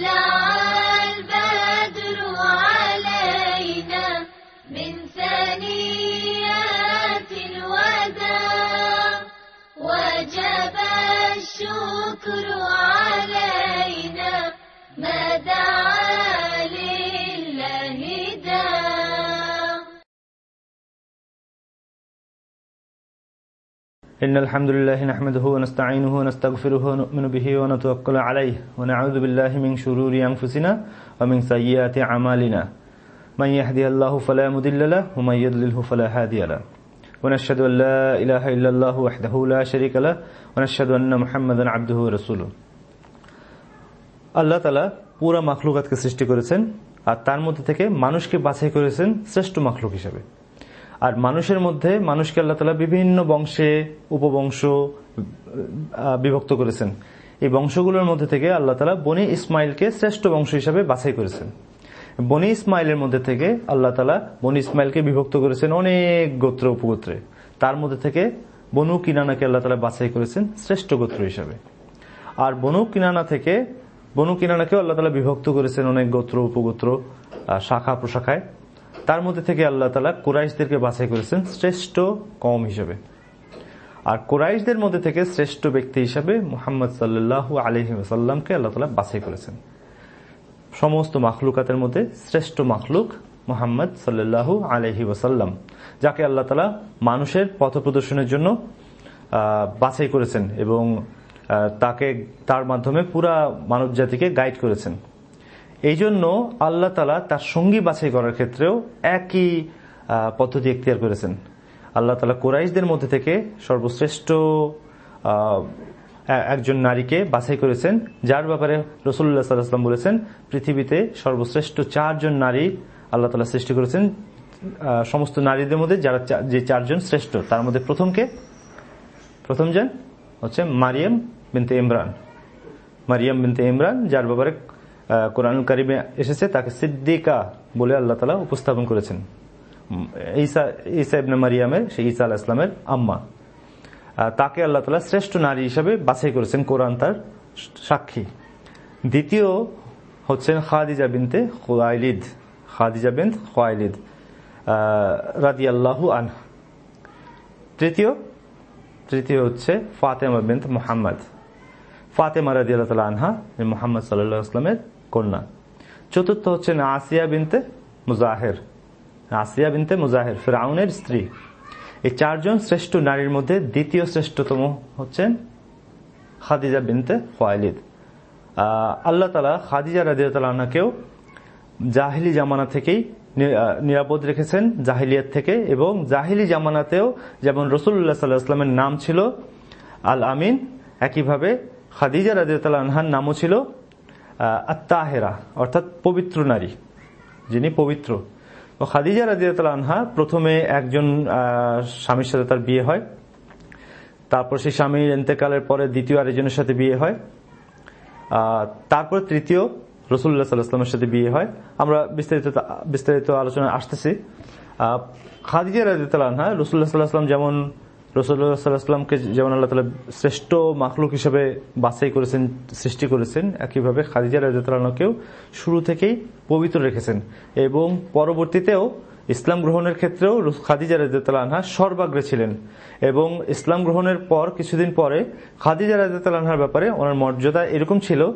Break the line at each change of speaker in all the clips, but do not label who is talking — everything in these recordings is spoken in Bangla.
طلع البدر علينا من ثنيات الوداع. وجب الشكر علينا
إن الحمد لله نحمده ونستعينه ونستغفره ونؤمن به ونتوكل عليه ونعوذ بالله من شرور أنفسنا ومن سيئات أعمالنا من يهدي الله فلا مضل له ومن يضلله فلا هادي له ونشهد أن لا إله إلا الله وحده لا شريك له ونشهد أن محمدا عبده ورسوله আল্লাহ তালা পুরা মাখলুকাতকে সৃষ্টি করেছেন আর তার মধ্যে থেকে মানুষকে বাছাই করেছেন শ্রেষ্ঠ মাখলুক হিসাবে আর মানুষের মধ্যে মানুষকে আল্লাহ তালা বিভিন্ন বংশে উপবংশ বিভক্ত করেছেন। এই বংশগুলোর মধ্যে থেকে আল্লাহ তালা বনি ইসমাইলকে শ্রেষ্ঠ বংশ হিসাবে বাছাই করেছেন। বনি ইসমাইলের মধ্যে থেকে আল্লাহ তালা বনি ইসমাইলকে বিভক্ত করেছেন অনেক গোত্র উপগোত্রে। তার মধ্যে থেকে বনু কিনানাকে আল্লাহ তালা বাছাই করেছেন শ্রেষ্ঠ গোত্র হিসাবে। আর বনু কিনানা থেকে, বনু কিনানাকেও আল্লাহ তালা বিভক্ত করেছেন অনেক গোত্র উপগোত্র শাখা প্রশাখায়। তার মধ্যে থেকে আল্লাহ তালা কুরাইশদেরকে বাছাই করেছেন শ্রেষ্ঠ কম হিসেবে। আর কুরাইশদের মধ্যে থেকে শ্রেষ্ঠ ব্যক্তি হিসাবে মোহাম্মদ সাল্লাহ আলহি সাল্লামকে আল্লাহ তালা বাছাই করেছেন। সমস্ত মাখলুকাতের মধ্যে শ্রেষ্ঠ মাখলুক মোহাম্মদ সাল্লাহু আলহি ওসাল্লাম যাকে আল্লাহ তালা মানুষের পথ প্রদর্শনের জন্য বাছাই করেছেন এবং তাকে, তার মাধ্যমে পুরা মানব জাতিকে গাইড করেছেন। এই জন্য আল্লাহ তালা তার সঙ্গী বাছাই করার ক্ষেত্রেও একই পদ্ধতি এখতিয়ার করেছেন। আল্লাহ তালা কোরাইশদের মধ্যে থেকে সর্বশ্রেষ্ঠ একজন নারীকে বাছাই করেছেন, যার ব্যাপারে রসুল্লাহ সাল্লাহাম বলেছেন, পৃথিবীতে সর্বশ্রেষ্ঠ চারজন নারী আল্লাহ তালা সৃষ্টি করেছেন সমস্ত নারীদের মধ্যে যারা যে চারজন শ্রেষ্ঠ, তার মধ্যে প্রথমকে প্রথম জন হচ্ছে মারিয়াম বিনতে ইমরান। মারিয়াম বিনতে ইমরান, যার ব্যাপারে কোরআনুল কারিমে এসেছে, তাকে সিদ্দিকা বলে আল্লাহ তালা উপস্থাপন করেছেন। ঈসা ঈসা ইবনে মারিয়ামের, সেই ঈসা আলাহ ইসলামের আম্মা। তাকে আল্লাহ তালা শ্রেষ্ঠ নারী হিসাবে বাছাই করেছেন কোরআন তার সাক্ষী। দ্বিতীয় হচ্ছেন খাদিজা বিনতে খোয়াইলিদ, খাদিজা বিন খোয়াইলিদ রাদি আল্লাহু আন তৃতীয় তৃতীয় হচ্ছে ফাতেমা বিনত মোহাম্মদ। ফাতেমা রাজি আল্লাহ আনহা, মোহাম্মদ সাল্লাহ আসলামের কন্যা। চতুর্থ হচ্ছেন আসিয়া বিনতে মুজাহের। আসিয়া বিনতে মুজাহের, ফেরাউনের স্ত্রী। এই চারজন শ্রেষ্ঠ নারীর মধ্যে দ্বিতীয় শ্রেষ্ঠতম হচ্ছেন খাদিজা বিনতে ফয়েলিদ আল্লাহ তালা খাদিজা রাজিয়াতালাকেও জাহিলি জামানা থেকেই নিরাপদ রেখেছেন জাহিলিয়াত থেকে এবং জাহিলি জামানাতেও যেমন রসুল্লাহ সাল্লাহ আসলামের নাম ছিল আল আমিন, একইভাবে খাদিজা রাজিয়াতাল আনহার নামও ছিল আত্মাহেরা অর্থাৎ পবিত্র নারী, যিনি পবিত্র। তো খাদিজা রাজিয়াতাল আনহা প্রথমে একজন স্বামীর সাথে তার বিয়ে হয়। তারপর সেই স্বামীর এন্তেকালের পরে দ্বিতীয় আরেকজনের সাথে বিয়ে হয়। তারপর তৃতীয় রসুল্লাহ সাল্লাহামের সাথে বিয়ে হয়। আমরা বিস্তারিত বিস্তারিত আলোচনা আসতেছি। খাদিজা রাজিতালহা রসুল্লাহ সাল্লাহাম যেমন রসুল্লাহ সাল্লাহামকে যেমন আল্লাহ তালা শ্রেষ্ঠ মাখলুক হিসেবে বাছাই করেছেন, সৃষ্টি করেছেন, একইভাবে খাদিজা রাজিতালকেও শুরু থেকেই পবিত্র রেখেছেন। এবং পরবর্তীতেও ইসলাম গ্রহণের ক্ষেত্রেও খাদিজা রাজিতালহা সর্বাগ্রে ছিলেন। এবং ইসলাম গ্রহণের পর, কিছুদিন পরে খাদিজা রাজিতালহার ব্যাপারে ওনার মর্যাদা এরকম ছিল,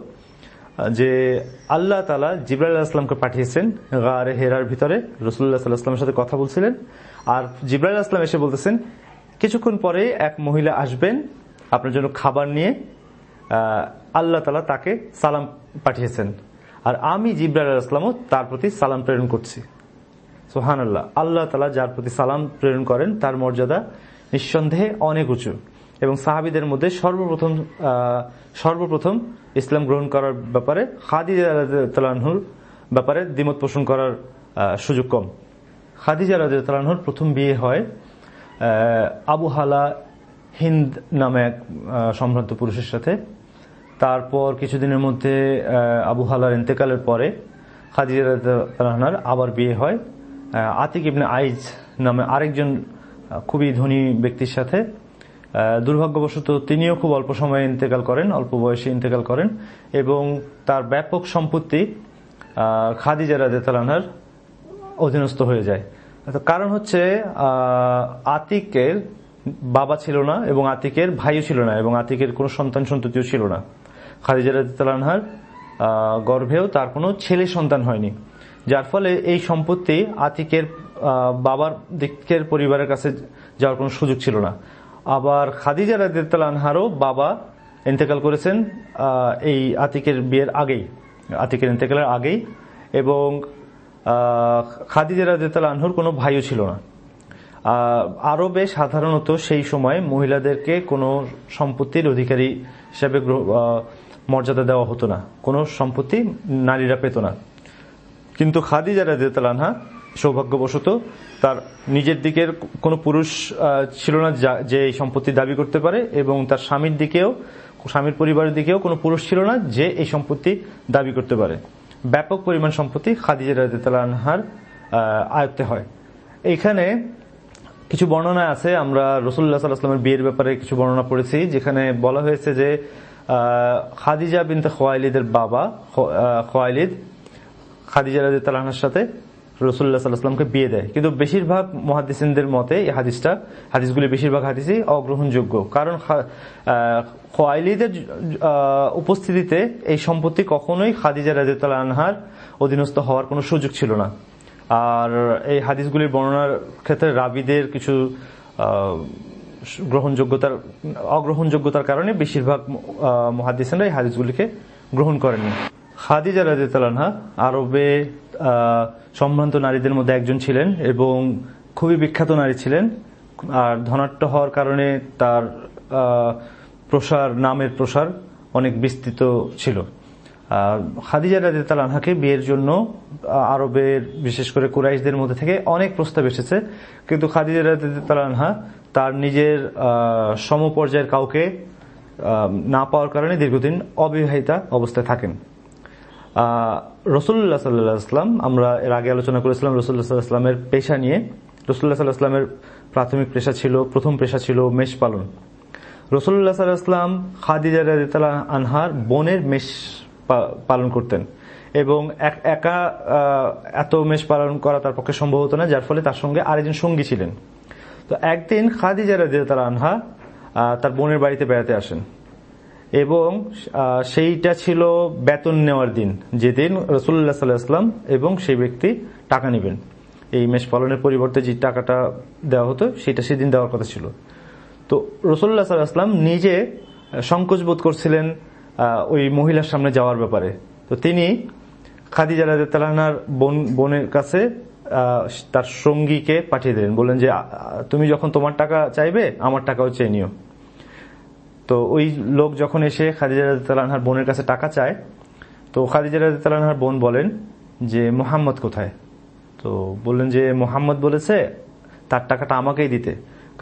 যে আল্লাহ তালা জিব্রাইল আসলামকে পাঠিয়েছেন গা গারে হেরার ভিতরে। রসুল্লাহ সাল্লাহামের সাথে কথা বলছিলেন। আর জিব্রাইল আসলাম এসে বলতেছেন কিছুক্ষণ পরে এক মহিলা আসবেন আপনার জন্য খাবার নিয়ে। আল্লাহ তালা তাকে সালাম পাঠিয়েছেন। আর আমি জিব্রাইল আসলামও তার প্রতি সালাম প্রেরণ করছি। সোহান আল্লাহ আল্লাহ তালা যার প্রতি সালাম প্রেরণ করেন, তার মর্যাদা নিঃসন্দেহে অনেক উঁচু। এবং সাহাবিদের মধ্যে সর্বপ্রথম সর্বপ্রথম ইসলাম গ্রহণ করার ব্যাপারে, খাদিজা রাহুর ব্যাপারে দ্বিমত পোষণ করার সুযোগ কম। খাদিজা রাহুর প্রথম বিয়ে হয় আহ, আবু হালা হিন্দ নামে এক সম্ভ্রান্ত পুরুষের সাথে। তারপর কিছুদিনের মধ্যে আহ, আবু হালার ইন্তেকালের পরে খাদিজা রাহনার আবার বিয়ে হয়। আতিক ইবনে আইজ নামে আরেকজন খুবই ধনী ব্যক্তির সাথে। দুর্ভাগ্যবশত তিনিও খুব অল্প সময়ে ইন্তেকাল করেন অল্প বয়সে ইন্তেকাল করেন এবং তার ব্যাপক সম্পত্তি খাদিজা রাজেতালানহার অধীনস্থ হয়ে যায়। কারণ হচ্ছে আতিকের বাবা ছিল না এবং আতিকের ভাইও ছিল না এবং আতিকের কোনো সন্তান সন্ততিও ছিল না। খাদিজা রাজেতালানহার গর্ভেও তার কোনো ছেলে সন্তান হয়নি। যার ফলে এই সম্পত্তি আতিকের বাবার দিকের পরিবারের কাছে যাওয়ার কোনো সুযোগ ছিল না। আবার খাদিজা রাজেতালানহারও বাবা ইন্তেকাল করেছেন এই আতিকের বিয়ের আগেই, আতিকের ইন্তেকালের আগেই এবং খাদিজা রাদিয়াল্লাহু আনহুর কোনো ভাইও ছিল না। আরবে সাধারণত সেই সময় মহিলাদেরকে কোনো সম্পত্তির অধিকারী হিসেবে মর্যাদা দেওয়া হতো না। কোনো সম্পত্তি নারীরা পেত না। কিন্তু খাদিজা রাদিয়াল্লাহু আনহা সৌভাগ্যবশত তার নিজের দিকের কোনো পুরুষ ছিল না যে এই সম্পত্তি দাবি করতে পারে এবং তার স্বামীর দিকেও, স্বামীর পরিবারের দিকেও কোনো পুরুষ ছিল না যে এই সম্পত্তি দাবি করতে পারে। ব্যাপক পরিমাণ সম্পত্তি খাদিজা আনহার আয়ত্তে হয়। এইখানে কিছু বর্ণনা আছে, আমরা রসুল্লাহ সাল্লাহামের বিয়ের ব্যাপারে কিছু বর্ণনা পড়েছি, যেখানে বলা হয়েছে যে খাদিজা বিনতে খোয়াইলিদের বাবা খোয়াইলিদ, খাদিজা রাজি তালাহার সাথে রসুল্লাহ সাল্লাহামকে বিয়ে দেয়। কিন্তু বেশিরভাগ মহাদিসিনদের মতে এই হাদিসটা, হাদিসগুলি বেশিরভাগ হাদিসই অগ্রহণযোগ্য। কারণ খোয়াইলিদের উপস্থিতিতে এই সম্পত্তি কখনোই খাদিজা রাজি আনহার অধীনস্থ হওয়ার কোনো সুযোগ ছিল না। আর এই হাদিসগুলির বর্ণনার ক্ষেত্রে রাবিদের কিছু গ্রহণযোগ্যতার, অগ্রহণযোগ্যতার কারণে বেশিরভাগ মহাদিসেনরা এই হাদিসগুলিকে গ্রহণ করেননি। খাদিজা রাজিতালানহা আরবে সম্ভ্রান্ত নারীদের মধ্যে একজন ছিলেন এবং খুবই বিখ্যাত নারী ছিলেন। আর ধনাট্য হওয়ার কারণে তার প্রসার, নামের প্রসার অনেক বিস্তৃত ছিল। খাদিজা রাদিয়াল আনহাকে বিয়ের জন্য আরবের বিশেষ করে কুরাইশদের মধ্যে থেকে অনেক প্রস্তাব এসেছে। কিন্তু খাদিজা রাদিয়াল আনহা তার নিজের সমপর্যায়ের কাউকে না পাওয়ার কারণে দীর্ঘদিন অবিবাহিতা অবস্থায় থাকেন। রসুল্লাহ সাল্লাম আমরা এর আগে আলোচনা করেছিলাম রসুল্লাহ সাল্লাহামের পেশা নিয়ে। রসুল্লাহ সাল্লাহামের প্রাথমিক পেশা ছিল, প্রথম পেশা ছিল মেষ পালন। রসুল্লাহ সাল্লাহাম খাদিজা রাদিয়াল আনহার বোনের মেষ পালন করতেন। এবং এক- এত মেষ পালন করা তার পক্ষে সম্ভব হতো না, যার ফলে তার সঙ্গে আরেকজন সঙ্গী ছিলেন। তো একদিন খাদিজা রাদিয়াল আনহা তার বোনের বাড়িতে বেড়াতে আসেন। এবং সেইটা ছিল বেতন নেওয়ার দিন, যেদিন রসুল্লাহ সাল্লাহাম এবং সেই ব্যক্তি টাকা নেবেন। এই মেষ পালনের পরিবর্তে যে টাকাটা দেওয়া হতো, সেটা সেদিন দেওয়ার কথা ছিল। তো রসুল্লাহ সাল্লাহাম নিজে সংকোচ বোধ করছিলেন ওই মহিলার সামনে যাওয়ার ব্যাপারে। তো তিনি খাদিজা রাজার বোন, বোনের কাছে তার সঙ্গীকে পাঠিয়ে দিলেন। বললেন যে তুমি যখন তোমার টাকা চাইবে, আমার টাকাও চেয়ে নিও। তো ওই লোক যখন এসে খাদিজা রাজার বোনের কাছে টাকা চায়, তো খাদিজা রাজার বোন বলেন যে, মোহাম্মদ কোথায়? তো বললেন যে, মোহাম্মদ বলেছে, তার টাকাটা আমাকেই দিতে,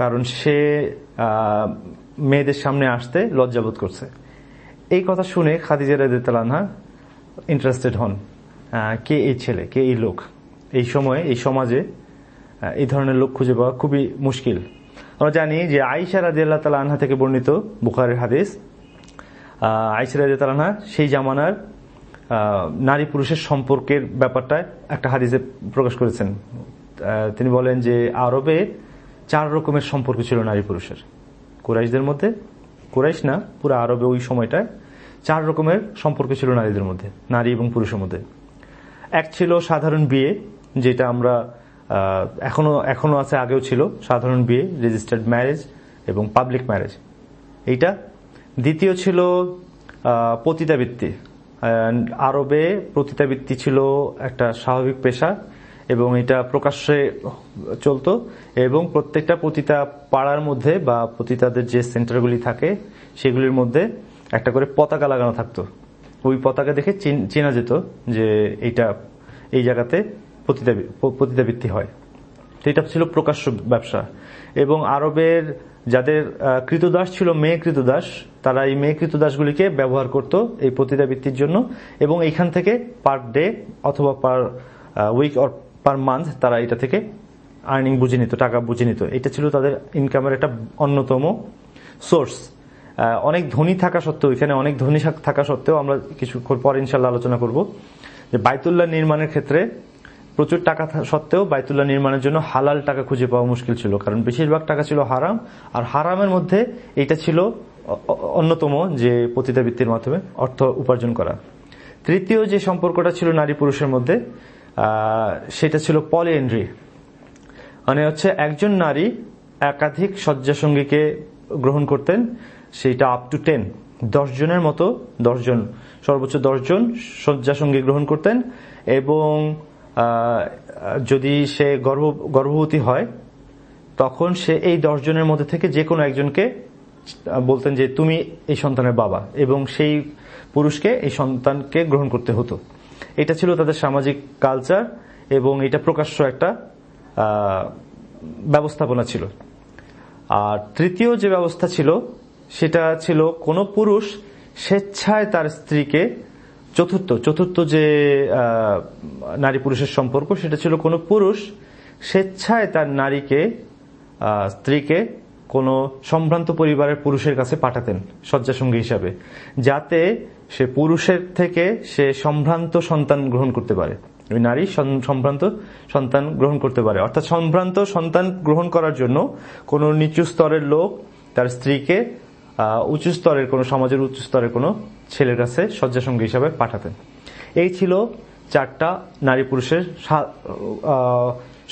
কারণ সে মেয়েদের সামনে আসতে লজ্জাবোধ করছে। এই কথা শুনে খাদিজা রাদিয়াল্লাহু ইন্টারেস্টেড হন কে এই ছেলে, কে এই লোক? এই সময়ে, এই সমাজে এই ধরনের লোক খুঁজে পাওয়া খুবই মুশকিল। আমরা জানি যে আইসা রাজিয়াল্লাহ তালা আনহা থেকে বর্ণিত বুখারের হাদিস। আইসা রাজিয়া তালা আনহা সেই জামানার নারী পুরুষের সম্পর্কের ব্যাপারটা একটা হাদিসে প্রকাশ করেছেন। তিনি বলেন যে আরবে চার রকমের সম্পর্ক ছিল নারী পুরুষের। কুরাইশদের মধ্যে, কুরাইশ না, পুরো আরবে ওই সময়টায় চার রকমের সম্পর্ক ছিল নারীদের মধ্যে, নারী এবং পুরুষের মধ্যে। এক ছিল সাধারণ বিয়ে, যেটা আমরা এখনও এখনও আছে, আগেও ছিল। সাধারণ বিয়ে রেজিস্টার্ড ম্যারেজ এবং পাবলিক ম্যারেজ এইটা। দ্বিতীয় ছিল পতিতাবৃত্তি। আরবে পতিতাবৃত্তি ছিল একটা স্বাভাবিক পেশা এবং এটা প্রকাশ্যে চলতো এবং প্রত্যেকটা পতিতা পাড়ার মধ্যে বা পতিতাদের যে সেন্টারগুলি থাকে, সেগুলির মধ্যে একটা করে পতাকা লাগানো থাকতো। ওই পতাকা দেখে চিন- যেত যে এইটা, এই জায়গাতে পতিতাবৃত্তি হয়। তো এটা ছিল প্রকাশ্য ব্যবসা। এবং আরবের যাদের কৃতদাস ছিল মেয়ে কৃতদাস, তারা এই মেয়ে কৃতদাসগুলিকে ব্যবহার করত এই পতিতাবৃত্তির জন্য। এবং এইখান থেকে পার ডে অথবা per week or per month তারা এটা থেকে আর্নিং বুঝে নিত, টাকা বুঝে নিত। এটা ছিল তাদের ইনকামের একটা অন্যতম সোর্স। অনেক ধনী থাকা সত্ত্বেও, এখানে অনেক ধনী থাকা সত্ত্বেও আমরা কিছু পর ইনশাল্লাহ আলোচনা করব যে বাইতুল্লাহ নির্মাণের ক্ষেত্রে প্রচুর টাকা সত্ত্বেও বাইতুল্লাহ নির্মাণের জন্য হালাল টাকা খুঁজে পাওয়া মুশকিল ছিল, কারণ বেশিরভাগ টাকা ছিল হারাম, আর হারামের মধ্যে এটা ছিল অন্যতম যে পতিতাবৃত্তির মাধ্যমে অর্থ উপার্জন করা। তৃতীয় যে সম্পর্কটা ছিল নারী পুরুষের মধ্যে সেটা ছিল পলিএন্ড্রি। মানে হচ্ছে একজন নারী একাধিক শয্যাসঙ্গীকে গ্রহণ করতেন সেটা আপ টু টেন জনের মতো দশজন সর্বোচ্চ দশজন শয্যাসঙ্গী গ্রহণ করতেন এবং যদি সে গর্ভ, গর্ভবতী হয়, তখন সে এই দশ জনের মধ্যে থেকে যে কোনো একজনকে বলতেন যে তুমি এই সন্তানের বাবা এবং সেই পুরুষকে এই সন্তানকে গ্রহণ করতে হতো। এটা ছিল তাদের সামাজিক কালচার এবং এটা প্রকাশ্য একটা ব্যবস্থাপনা ছিল। আর তৃতীয় যে ব্যবস্থা ছিল, সেটা ছিল কোন পুরুষ স্বেচ্ছায় তার স্ত্রীকে চতুর্থ চতুর্থ যে নারী পুরুষের সম্পর্ক, সেটা ছিল কোন পুরুষ স্বেচ্ছায় তার নারীকে স্ত্রীকে কোন সম্ভ্রান্ত পরিবারের পুরুষের কাছে পাঠাতেন শয্যাসঙ্গী হিসাবে, যাতে সে পুরুষের থেকে সে সম্ভ্রান্ত সন্তান গ্রহণ করতে পারে। ওই নারী সম্ভ্রান্ত সন্তান গ্রহণ করতে পারে। অর্থাৎ সম্ভ্রান্ত সন্তান গ্রহণ করার জন্য কোন নিচু স্তরের লোক তার স্ত্রীকে উঁচু স্তরের কোন, সমাজের উচ্চ স্তরের কোন ছেলের কাছে শয্যাসঙ্গী হিসাবে পাঠাতেন। এই ছিল চারটা নারী পুরুষের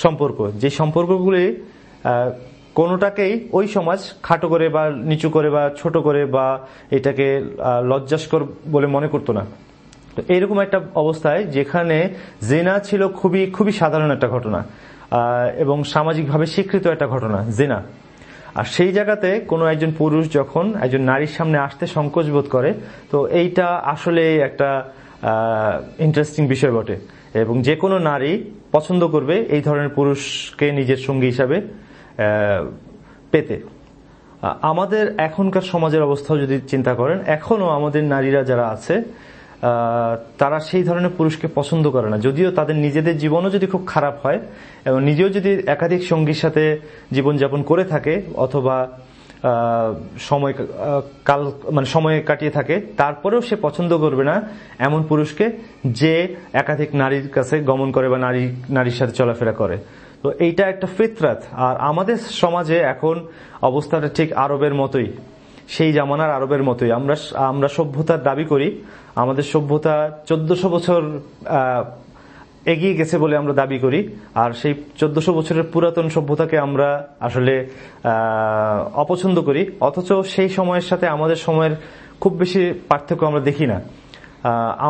সম্পর্ক। যে সম্পর্কগুলি কোনোটাকেই ওই সমাজ খাটো করে বা নিচু করে বা ছোট করে বা এটাকে লজ্জাস্কর বলে মনে করতো না। তো এইরকম একটা অবস্থায় যেখানে জেনা ছিল খুবই খুবই সাধারণ একটা ঘটনা এবং সামাজিকভাবে স্বীকৃত একটা ঘটনা, জেনা। আর সেই জায়গাতে কোনো একজন পুরুষ যখন একজন নারীর সামনে আসতে সংকোচ বোধ করে, তো এইটা আসলে একটা ইন্টারেস্টিং বিষয় বটে। এবং যে কোনো নারী পছন্দ করবে এই ধরনের পুরুষকে নিজের সঙ্গী হিসাবে পেতে। আমাদের এখনকার সমাজের অবস্থাও যদি চিন্তা করেন এখনও আমাদের নারীরা যারা আছে তারা সেই ধরনের পুরুষকে পছন্দ করে না। যদিও তাদের নিজেদের জীবনও যদি খুব খারাপ হয়, এবং নিজেও যদি একাধিক সঙ্গীর সাথে জীবনযাপন করে থাকে, অথবা সময় কাল মানে সময় কাটিয়ে থাকে, তারপরেও সে পছন্দ করবে না এমন পুরুষকে যে একাধিক নারীর কাছে গমন করে বা নারী, নারীর সাথে চলাফেরা করে। তো এইটা একটা ফিতরাত। আর আমাদের সমাজে এখন অবস্থাটা ঠিক আরবের মতোই। সেই জামানার আরবের মতোই। আমরা আমরা সভ্যতার দাবি করি, আমাদের সভ্যতা চোদ্দশো বছর এগিয়ে গেছে বলে আমরা দাবি করি, আর সেই চোদ্দশো বছরের পুরাতন সভ্যতাকে আমরা আসলে অপছন্দ করি। অথচ সেই সময়ের সাথে আমাদের সময়ের খুব বেশি পার্থক্য আমরা দেখি না।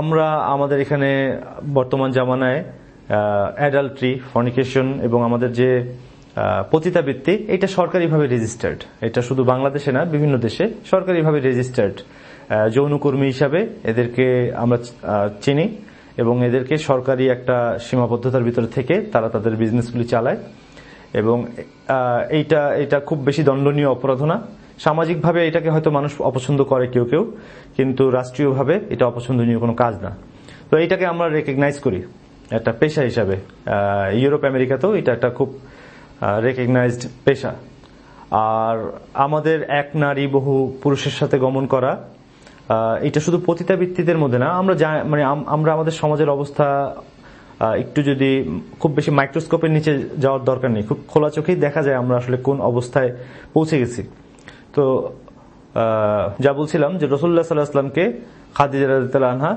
আমরা আমাদের এখানে বর্তমান জামানায় অ্যাডাল্ট্রি ফর্নিকেশন এবং আমাদের যে পতিতাবৃত্তি, এটা সরকারিভাবে রেজিস্টার্ড এটা শুধু বাংলাদেশে না, বিভিন্ন দেশে সরকারিভাবে রেজিস্টার্ড যৌনকর্মী হিসাবে এদেরকে আমরা চিনি এবং এদেরকে সরকারি একটা সীমাবদ্ধতার ভিতরে থেকে তারা তাদের বিজনেসগুলি চালায় এবং এইটা, এটা খুব বেশি দণ্ডনীয় অপরাধ না। সামাজিকভাবে এটাকে হয়তো মানুষ অপছন্দ করে কেউ কেউ, কিন্তু রাষ্ট্রীয়ভাবে এটা অপছন্দনীয় কোনো কাজ না। তো এইটাকে আমরা রেকগনাইজ করি। একটা পেশা হিসাবে। ইউরোপ, আমেরিকাতেও এটা একটা খুব রেকগনাইজড পেশা। আর আমাদের এক নারী বহু পুরুষের সাথে গমন করা এটা শুধু পতিতাবৃত্তিদের মধ্যে না, আমরা মানে আমরা আমাদের সমাজের অবস্থা একটু যদি খুব বেশি মাইক্রোস্কোপের নিচে যাওয়ার দরকার নেই, খুব খোলা চোখেই দেখা যায় আমরা আসলে কোন অবস্থায় পৌঁছে গেছি। তো যা বলছিলাম যে রসুল্লাহ সাল্লাহ আসলামকে খাদিজা আনহা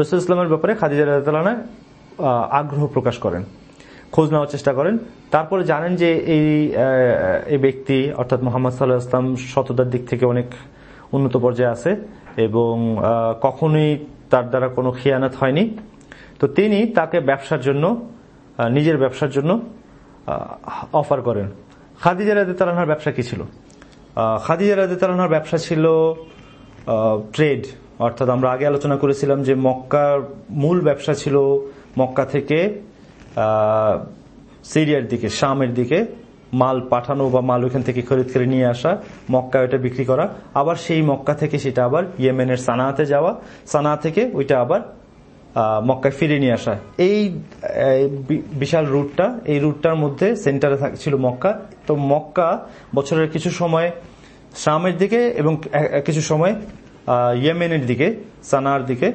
রসুল ইসলামের ব্যাপারে খাদিজা রাজা আগ্রহ প্রকাশ করেন। খোঁজ নেওয়ার চেষ্টা করেন। তারপরে জানেন যে এই এই ব্যক্তি, অর্থাৎ মোহাম্মদ সাল্লাহ ইসলাম সততার দিক থেকে অনেক উন্নত পর্যায়ে আছে এবং কখনোই তার দ্বারা কোনো খেয়ানত হয়নি। তো তিনি তাকে ব্যবসার জন্য নিজের ব্যবসার জন্য অফার করেন। খাদিজা রাজে তালানহার ব্যবসা কি ছিল? খাদিজা রাজে তালানহার ব্যবসা ছিল ট্রেড অর্থাৎ আমরা আগে আলোচনা করেছিলাম যে মক্কার মূল ব্যবসা ছিল মক্কা থেকে সিরিয়ার দিকে, শামের দিকে মাল পাঠানো বা মাল ওইখান থেকে খরিদ করে নিয়ে আসা, মক্কা ওইটা বিক্রি করা। আবার সেই মক্কা থেকে সেটা আবার ইয়েমেনের সানাতে যাওয়া, সানা থেকে ওইটা আবার মক্কায় ফিরে নিয়ে আসা। এই বিশাল রুটটা, এই রুটটার মধ্যে সেন্টারে ছিল মক্কা। তো মক্কা বছরের কিছু সময় শামের দিকে এবং কিছু সময় ইয়েমেনের দিকে, সানার দিকে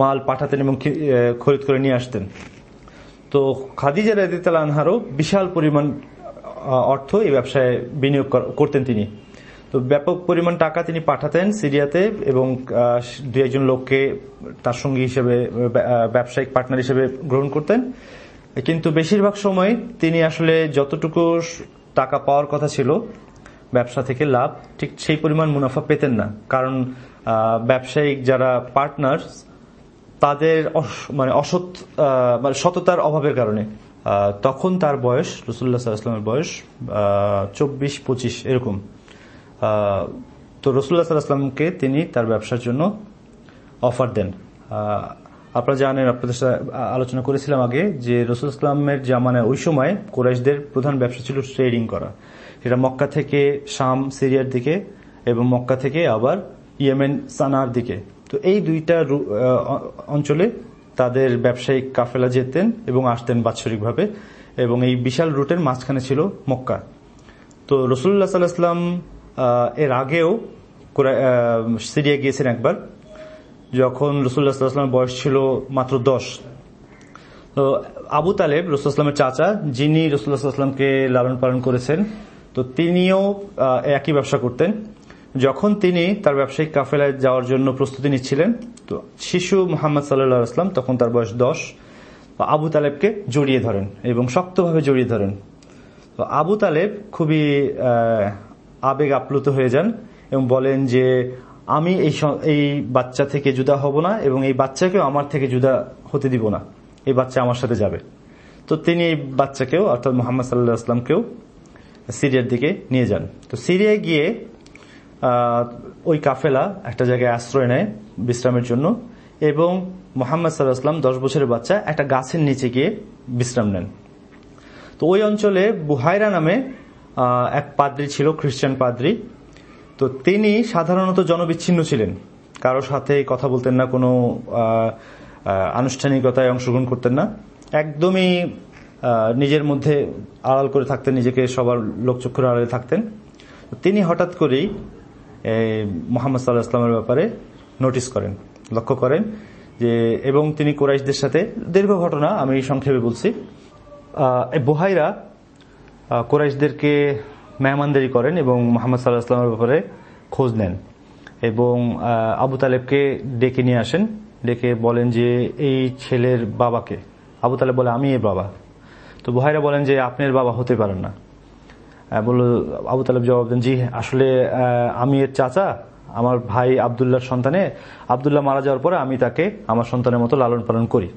মাল পাঠাতেন এবং খরিদ করে নিয়ে আসতেন। তো খাদিজা রাদিতাল আনহারও বিশাল পরিমাণ অর্থ এই ব্যবসায় বিনিয়োগ কর- করতেন তিনি। তো ব্যাপক পরিমাণ টাকা তিনি পাঠাতেন সিরিয়াতে এবং দু একজন লোককে তার সঙ্গী হিসেবে ব্যবসায়িক পার্টনার হিসেবে গ্রহণ করতেন। কিন্তু বেশিরভাগ সময় তিনি আসলে যতটুকু টাকা পাওয়ার কথা ছিল, ব্যবসা থেকে লাভ, ঠিক সেই পরিমাণ মুনাফা পেতেন না। কারণ ব্যবসায়িক যারা পার্টনার তাদের মানে অসৎ মানে সততার অভাবের কারণে তখন তার বয়স রসুল্লাহ সাল্লাহামের বয়স চব্বিশ পঁচিশ এরকম। তো রসুল্লাহ সাল্লাহামকে তিনি তার ব্যবসার জন্য অফার দেন। আপনারা জানেন, আপনাদের সাথে আলোচনা করেছিলাম আগে যে রসুল ইসলামের জামানায় ওই সময় কোরাইশদের প্রধান ব্যবসা ছিল ট্রেডিং করা। সেটা মক্কা থেকে শাম, সিরিয়ার দিকে এবং মক্কা থেকে আবার ইয়েমেন, সানার দিকে। তো এই দুইটা অঞ্চলে তাদের ব্যবসায়িক কাফেলা যেতেন এবং আসতেন বাৎসরিকভাবে এবং এই বিশাল রুটের মাঝখানে ছিল মক্কা। তো রসুল্লাহ সাল্লাহাম এর আগেও সিরিয়া গিয়েছেন একবার। যখন রসুল্লাহ সাল্লাহামের বয়স ছিল মাত্র দশ। তো আবু তালেব রসুলামের চাচা, যিনি রসুল্লাহামকে লালন পালন করেছেন, তো তিনিও একই ব্যবসা করতেন। যখন তিনি তার ব্যবসায়িক কাফেলায় যাওয়ার জন্য প্রস্তুতি নিচ্ছিলেন, তো শিশু মোহাম্মদ সাল্লাহ আসলাম তখন তার বয়স দশ আবু তালেবকে জড়িয়ে ধরেন এবং শক্তভাবে জড়িয়ে ধরেন। তো আবু তালেব খুবই আবেগ আপ্লুত হয়ে যান এবং বলেন যে, আমি এই এই বাচ্চা থেকে জুদা হব না এবং এই বাচ্চাকেও আমার থেকে জুদা হতে দিব না। এই বাচ্চা আমার সাথে যাবে। তো তিনি এই বাচ্চাকেও, অর্থাৎ মোহাম্মদ সাল্লাহ আসলামকেও সিরিয়ার দিকে নিয়ে যান। তো সিরিয়ায় গিয়ে ওই কাফেলা একটা জায়গায় আশ্রয় নেয় বিশ্রামের জন্য এবং মোহাম্মদ সাল্লাহ আসলাম দশ বছরের বাচ্চা একটা গাছের নিচে গিয়ে বিশ্রাম নেন। তো ওই অঞ্চলে বুহাইরা নামে এক পাদ্রী ছিল, খ্রিস্টান পাদ্রী। তো তিনি সাধারণত জনবিচ্ছিন্ন ছিলেন। কারও সাথে কথা বলতেন না, কোনো আনুষ্ঠানিকতায় অংশগ্রহণ করতেন না। একদমই নিজের মধ্যে আড়াল করে থাকতেন, নিজেকে সবার লোকচক্ষুর আড়ালে থাকতেন। তিনি হঠাৎ করেই মোহাম্মদ সাল্লাহ ইসলামের ব্যাপারে নোটিস করেন, লক্ষ্য করেন যে, এবং তিনি কোরাইশদের সাথে, দীর্ঘ ঘটনা আমি সংক্ষেপে বলছি। এই কোরাইশদেরকে মেহমানদারি করেন এবং মোহাম্মদ সাল্লাহ ইসলামের ব্যাপারে খোঁজ নেন এবং আবু তালেবকে ডেকে নিয়ে আসেন। ডেকে বলেন যে, এই ছেলের বাবাকে। আবু তালেব বলে, আমি এর বাবা। তো বুহাইরা বলেন যে, আপনার বাবা হতে পারেন না। বলল, আবু তালেব জবাব দেন, জি, আসলে আমি এর চাচা, আমার ভাই আবদুল্লাহর সন্তানে। আবদুল্লাহ মারা যাওয়ার পরে আমি তাকে আমার সন্তানের মতো লালন পালন করি।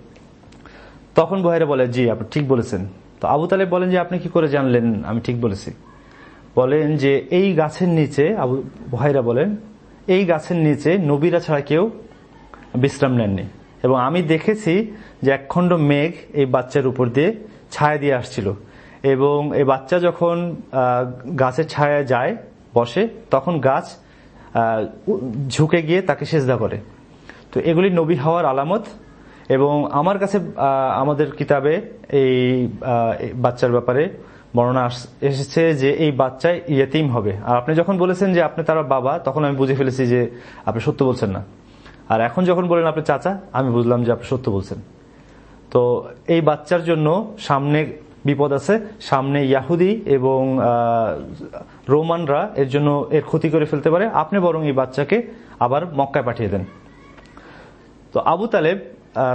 তখন বহাইরা বলে, জি, আপনি ঠিক বলেছেন। তো আবু তালেব বলেন যে আপনি কি করে জানলেন? আমি ঠিক বলেছি। বলেন যে, এই গাছের নিচে, আবু বহাইরা বলেন, এই গাছের নিচে নবীরা ছাড়া কেউ বিশ্রাম নেননি। এবং আমি দেখেছি যে একখণ্ড মেঘ এই বাচ্চার উপর দিয়ে ছায়া দিয়ে আসছিল। এবং এই বাচ্চা যখন গাছের ছায়া যায়, বসে, তখন গাছ ঝুঁকে গিয়ে তাকে সেজদা করে। তো এগুলি নবী হওয়ার আলামত এবং আমার কাছে আমাদের কিতাবে এই বাচ্চার ব্যাপারে বর্ণনা এসেছে যে এই বাচ্চায় ইয়েতিম হবে। আর আপনি যখন বলেছেন যে আপনি তারা বাবা, তখন আমি বুঝে ফেলেছি যে আপনি সত্য বলছেন না। আর এখন যখন বলেন আপনি চাচা, আমি বুঝলাম যে আপনি সত্য বলছেন। তো এই বাচ্চার জন্য সামনে বিপদ আছে। সামনে ইয়াহুদি এবং রোমানরা এর জন্য এর ক্ষতি করে ফেলতে পারে। আপনি বরং এই বাচ্চাকে আবার মক্কায় পাঠিয়ে দেন। তো আবু তালেব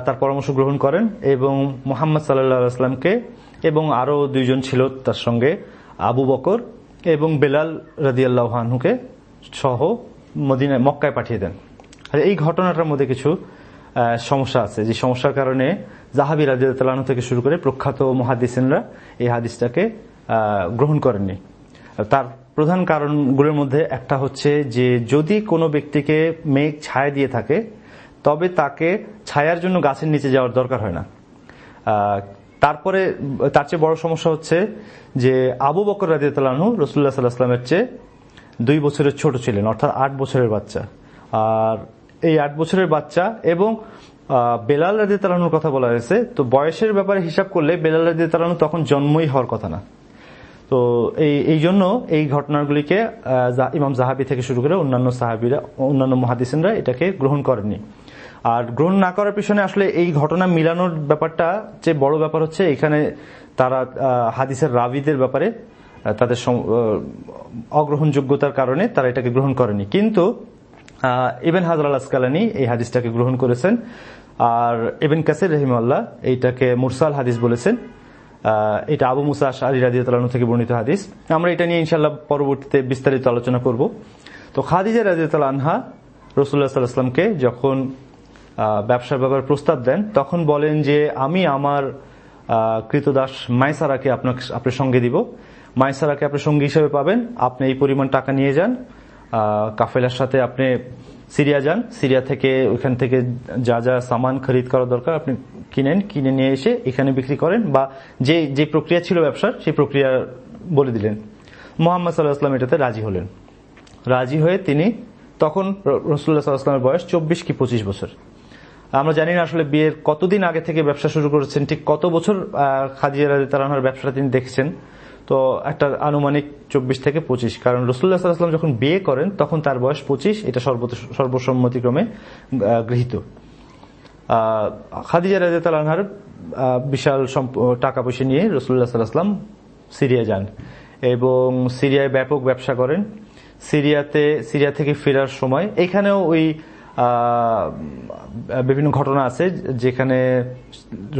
তার পরামর্শ গ্রহণ করেন এবং মোহাম্মদ সাল্লাহ আসলামকে এবং আরও দুইজন ছিল তার সঙ্গে, আবু বকর এবং বেলাল রাদিয়াল্লাহানহুকে সহ মদিনায়, মক্কায় পাঠিয়ে দেন। এই ঘটনাটার মধ্যে কিছু সমস্যা আছে। যে সমস্যার কারণে জাহাবি রাজিয়াল থেকে শুরু করে প্রখ্যাত মহাদিসিনরা এই হাদিসটাকে গ্রহণ করেননি। তার প্রধান কারণগুলোর মধ্যে একটা হচ্ছে যে, যদি কোনো ব্যক্তিকে মেঘ ছায়া দিয়ে থাকে, তবে তাকে ছায়ার জন্য গাছের নিচে যাওয়ার দরকার হয় না। তারপরে তার চেয়ে বড় সমস্যা হচ্ছে যে, আবু বকর রাজিয়ালহু রসুল্লাহ সাল্লাহামের চেয়ে দুই বছরের ছোট ছিলেন, অর্থাৎ আট বছরের বাচ্চা। আর এই আট বছরের বাচ্চা এবং বেলাল রাজি তালানুর কথা বলা হয়েছে। তো বয়সের ব্যাপারে হিসাব করলে বেলাল রাজি তালানু তখন জন্মই হওয়ার কথা না। তো এই এই জন্য এই ঘটনাগুলিকে ইমাম জাহাবি থেকে শুরু করে অন্যান্য সাহাবিরা, অন্যান্য মহাদিসিনরা এটাকে গ্রহণ করেননি। আর গ্রহণ না করার পিছনে আসলে এই ঘটনা মিলানোর ব্যাপারটা যে বড় ব্যাপার হচ্ছে এখানে তারা হাদিসের রাবিদের ব্যাপারে তাদের অগ্রহণযোগ্যতার কারণে তারা এটাকে গ্রহণ করেনি। কিন্তু ইবেন হাজার আল আসকালানি এই হাদিসটাকে গ্রহণ করেছেন। আর এবেন কাসির রহিমাল্লাহ এইটাকে মুরসাল হাদিস বলেছেন। এটা আবু মুসা আলী রাজিয়াতালু থেকে বর্ণিত হাদিস। আমরা এটা নিয়ে ইনশাল্লাহ পরবর্তীতে বিস্তারিত আলোচনা করব। তো খাদিজা রাজিয়াতাল আনহা রসুল্লাহ সাল্লাহামকে যখন ব্যবসার ব্যাপারে প্রস্তাব দেন, তখন বলেন যে, আমি আমার কৃতদাস মাইসারাকে আপনাকে, আপনার সঙ্গে দিব। মাইসারাকে আপনার সঙ্গী হিসেবে পাবেন। আপনি এই পরিমাণ টাকা নিয়ে যান। কাফেলার সাথে আপনি সিরিয়া যান, সিরিয়া থেকে ওইখান থেকে যা যা সামান খরিদ করা দরকার আপনি কিনেন, কিনে নিয়ে এসে এখানে বিক্রি করেন বা যে যে প্রক্রিয়া ছিল ব্যবসার, সেই প্রক্রিয়া বলে দিলেন। মোহাম্মদ সাল্লাহ আসলাম এটাতে রাজি হলেন। রাজি হয়ে তিনি তখন রসুল্লাহ সাল্লাহামের বয়স চব্বিশ কি পঁচিশ বছর। আমরা জানি না আসলে বিয়ের কতদিন আগে থেকে ব্যবসা শুরু করেছেন, ঠিক কত বছর খাদিজা রাজি তালানহার ব্যবসাটা তিনি দেখছেন। তো একটা আনুমানিক চব্বিশ থেকে পঁচিশ। কারণ রসুল্লাহ সাল্লাহাম যখন বিয়ে করেন, তখন তার বয়স পঁচিশ, এটা সর্বসম্মতিক্রমে গৃহীত। খাদিজা রাজা তালানহার বিশাল টাকা পয়সা নিয়ে রসুল্লাহ সাল্লাহাম সিরিয়া যান এবং সিরিয়ায় ব্যাপক ব্যবসা করেন। সিরিয়াতে সিরিয়া থেকে ফেরার সময় এখানেও ওই বিভিন্ন ঘটনা আছে যেখানে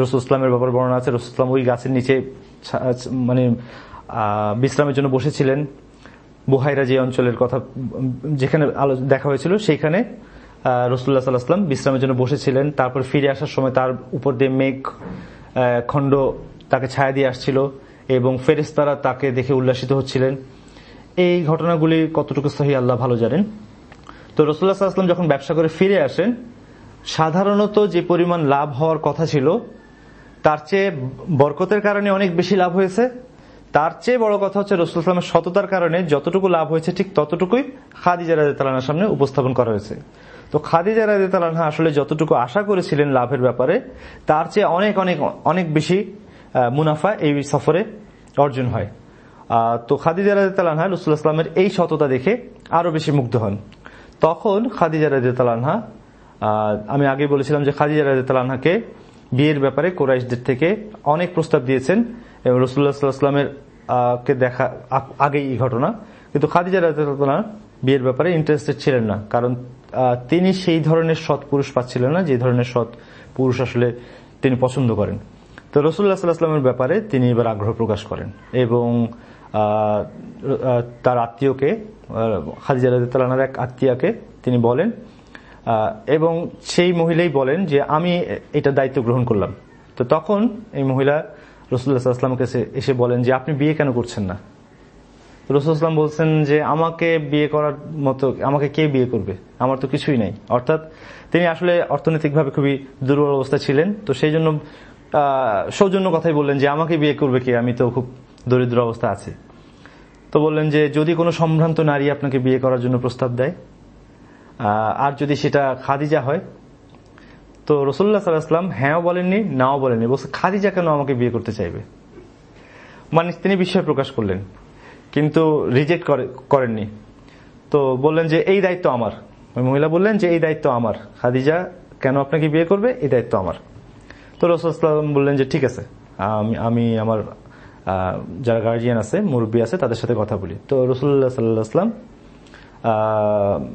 রসুল ইসলামের ব্যাপারে বর্ণনা আছে। রসুল ইসলাম ওই গাছের নিচে মানে বিশ্রামের জন্য বসেছিলেন বুহাইরা যে অঞ্চলের কথা, যেখানে দেখা হয়েছিল, সেইখানে রসুল্লাহ সাল্লাহাম বিশ্রামের জন্য বসেছিলেন। তারপর ফিরে আসার সময় তার উপর দিয়ে মেঘ খণ্ড তাকে ছায়া দিয়ে আসছিল এবং ফেরেস্তারা তাকে দেখে উল্লাসিত হচ্ছিলেন। এই ঘটনাগুলি কতটুকু সহি আল্লাহ ভালো জানেন। তো রসুল্লাহ সাল্লাম যখন ব্যবসা করে ফিরে আসেন, সাধারণত যে পরিমাণ লাভ হওয়ার কথা ছিল, তার চেয়ে বরকতের কারণে অনেক বেশি লাভ হয়েছে। তার চেয়ে বড় কথা হচ্ছে রসুল ইসলামের সততার কারণে যতটুকু লাভ হয়েছে ঠিক ততটুকুই খাদিজা রাজা তালানার সামনে উপস্থাপন করা হয়েছে। তো খাদিজা রাজা তালানহা আসলে যতটুকু আশা করেছিলেন লাভের ব্যাপারে, তার চেয়ে অনেক অনেক অনেক বেশি মুনাফা এই সফরে অর্জন হয়। তো খাদিজা রাজা তালানহা রসুল ইসলামের এই সততা দেখে আরও বেশি মুগ্ধ হন। তখন খাদিজা রাজা তালানহা আমি আগে বলেছিলাম যে খাদিজা রাজা তালানহাকে বিয়ের ব্যাপারে কোরাইশদের থেকে অনেক প্রস্তাব দিয়েছেন এবং রসুল্লাহ কে দেখা আগেই এই ঘটনা। কিন্তু খাদিজা রাজা বিয়ের ব্যাপারে ইন্টারেস্টেড ছিলেন না। কারণ তিনি সেই ধরনের সৎ পুরুষ পাচ্ছিলেন না যে ধরনের সৎ পুরুষ আসলে তিনি পছন্দ করেন। তো রসুল্লাহ সাল্লাহামের ব্যাপারে তিনি এবার আগ্রহ প্রকাশ করেন এবং তার আত্মীয়কে খাদিজা রাজার এক আত্মীয়াকে তিনি বলেন এবং সেই মহিলাই বলেন যে, আমি এটা দায়িত্ব গ্রহণ করলাম। তো তখন এই মহিলা রসুল্লাহ সাল্লামকে এসে বলেন যে, আপনি বিয়ে কেন করছেন না? রসুলাম বলছেন যে, আমাকে বিয়ে করার মতো, আমাকে কে বিয়ে করবে? আমার তো কিছুই নাই। অর্থাৎ তিনি আসলে অর্থনৈতিকভাবে খুবই দুর্বল অবস্থা ছিলেন। তো সেই জন্য সৌজন্য কথাই বললেন যে, আমাকে বিয়ে করবে কে? আমি তো খুব দরিদ্র অবস্থা আছি। তো বললেন যে, যদি কোনো সম্ভ্রান্ত নারী আপনাকে বিয়ে করার জন্য প্রস্তাব দেয় আর যদি সেটা খাদিজা হয়, তো রসুল্লাহ সাল্লাহাম হ্যাঁও বলেননি, নাও বলেননি, বলছে, খাদিজা কেন আমাকে বিয়ে করতে চাইবে? মানে তিনি বিস্ময় প্রকাশ করলেন, কিন্তু রিজেক্ট করেননি। তো বললেন যে, এই দায়িত্ব আমার। মহিলা বললেন যে, এই দায়িত্ব আমার। খাদিজা কেন আপনাকে বিয়ে করবে? এই দায়িত্ব আমার। তো রসুলাম বললেন যে, ঠিক আছে, আমি আমি আমার যারা গার্জিয়ান আছে, মুরব্বী আছে, তাদের সাথে কথা বলি। তো রসুল্লাহ সাল্লাহাম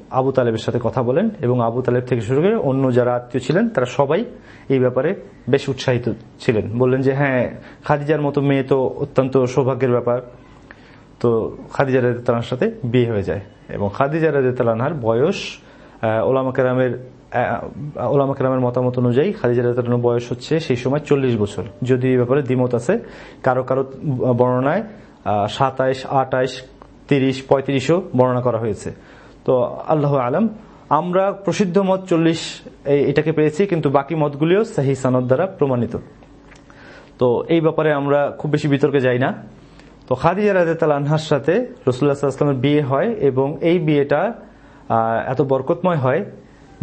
আবু তালেবের সাথে কথা বলেন এবং আবু তালেব থেকে শুরু করে অন্য যারা আত্মীয় ছিলেন তারা সবাই এই ব্যাপারে বেশ উৎসাহিত ছিলেন। বললেন যে হ্যাঁ খাদিজার মতো মেয়ে তো অত্যন্ত সৌভাগ্যের ব্যাপার। তো খাদিজা রাজা তালার সাথে বিয়ে হয়ে যায় এবং খাদিজা রাজা তালানহার বয়স আহ, ওলামা কেরামের ওলামা কেরামের মতামত অনুযায়ী খাদিজা রাজা তালানোর বয়স হচ্ছে সেই সময় চল্লিশ বছর। যদি এই ব্যাপারে দ্বিমত আছে। কারও কারও বর্ণনায় সাতাইশ আটাইশ তিরিশ, পঁয়ত্রিশও বর্ণনা করা হয়েছে। তো আল্লাহ আলম, আমরা প্রসিদ্ধ মত চল্লিশ এটাকে পেয়েছি, কিন্তু বাকি মতগুলিও সাহি সানদ দ্বারা প্রমাণিত। তো এই ব্যাপারে আমরা খুব বেশি বিতর্কে যাই না। তো খাদিজা রাজাতাল আনহার সাথে রসুল্লাহ আসলামের বিয়ে হয় এবং এই বিয়েটা এত বরকতময় হয়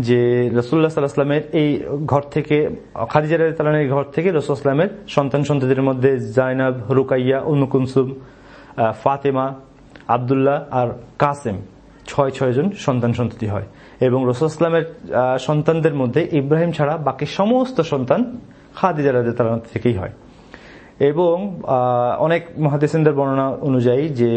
যে রসুল্লাহ সাল্লাহামের এই ঘর থেকে, খাদিজা রাজাতালের ঘর থেকে রসুল আসলামের সন্তান সন্ততিদের মধ্যে জাইনাব, রুকাইয়া অনুকুনসুম ফাতেমা আবদুল্লাহ আর কাসেম, ছয় ছয় জন সন্তান সন্ততি হয়। এবং রসুল ইসলামের সন্তানদের মধ্যে ইব্রাহিম ছাড়া বাকি সমস্ত সন্তান খাদিজা রাজা থেকেই হয়। এবং অনেক মহাদেসেনদের বর্ণনা অনুযায়ী যে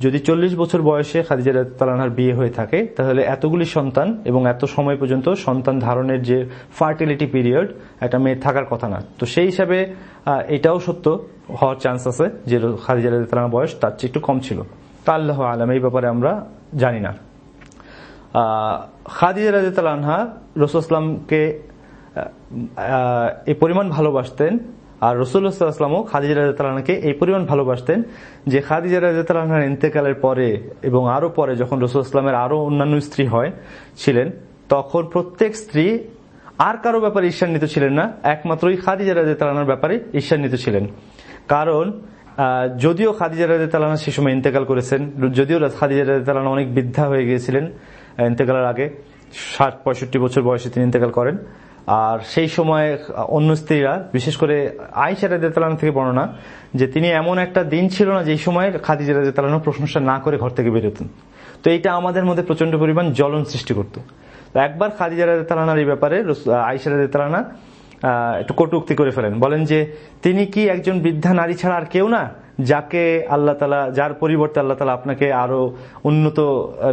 যদি চল্লিশ বছর বয়সে খাদিজা তালানহার বিয়ে হয়ে থাকে, তাহলে এতগুলি সন্তান এবং এত সময় পর্যন্ত সন্তান ধারণের যে ফার্টিলিটি পিরিয়ড, একটা মেয়ে থাকার কথা না। তো সেই হিসাবে এটাও সত্য হওয়ার চান্স আছে যে খাদিজা তালানার বয়স তার চেয়ে একটু কম ছিল। তা আল্লাহ আলম, এই ব্যাপারে আমরা জানি না। খাদিজা রাজিতাল আনহা রসুলামকে এই পরিমাণ ভালোবাসতেন আর রসুল্লাহামও খাদিজা রাজাতালাকে এই পরিমাণ ভালোবাসতেন যে খাদিজা রাজাতালাহার ইন্তেকালের পরে এবং আরও পরে যখন রসুল ইসলামের আরও অন্যান্য স্ত্রী হয়, ছিলেন, তখন প্রত্যেক স্ত্রী আর কারও ব্যাপারে ঈর্ষান্বিত ছিলেন না, একমাত্রই খাদিজা রাজাতালাহার ব্যাপারে ঈর্ষান্বিত ছিলেন। কারণ যদিও খাদিজা রাজা তালানা সে সময় ইন্তেকাল করেছেন যদিও খাদিজা রাজা তালানা অনেক বৃদ্ধা হয়ে গিয়েছিলেন ইন্তেকালের আগে ষাট পঁয়ষট্টি বছর বয়সে তিনি ইন্তেকাল করেন। আর সেই সময় অন্য স্ত্রীরা বিশেষ করে আইসা রাজা তালানা থেকে বর্ণনা যে তিনি এমন একটা দিন ছিল না যে সময় খাদিজা রাজা তালানো প্রশংসা না করে ঘর থেকে বেরোতেন। তো এইটা আমাদের মধ্যে প্রচণ্ড পরিমাণ জ্বলন সৃষ্টি করতো। একবার খাদিজা রাজা তালানার এই ব্যাপারে রসু- আয়েশা রাজা তালানা আহ, একটু কটুক্তি করে ফেলেন। বলেন যে, তিনি কি একজন বৃদ্ধা নারী ছাড়া আর কেউ না? যাকে আল্লাহ তালা, যার পরিবর্তে আল্লাহ তালা আপনাকে আরও উন্নত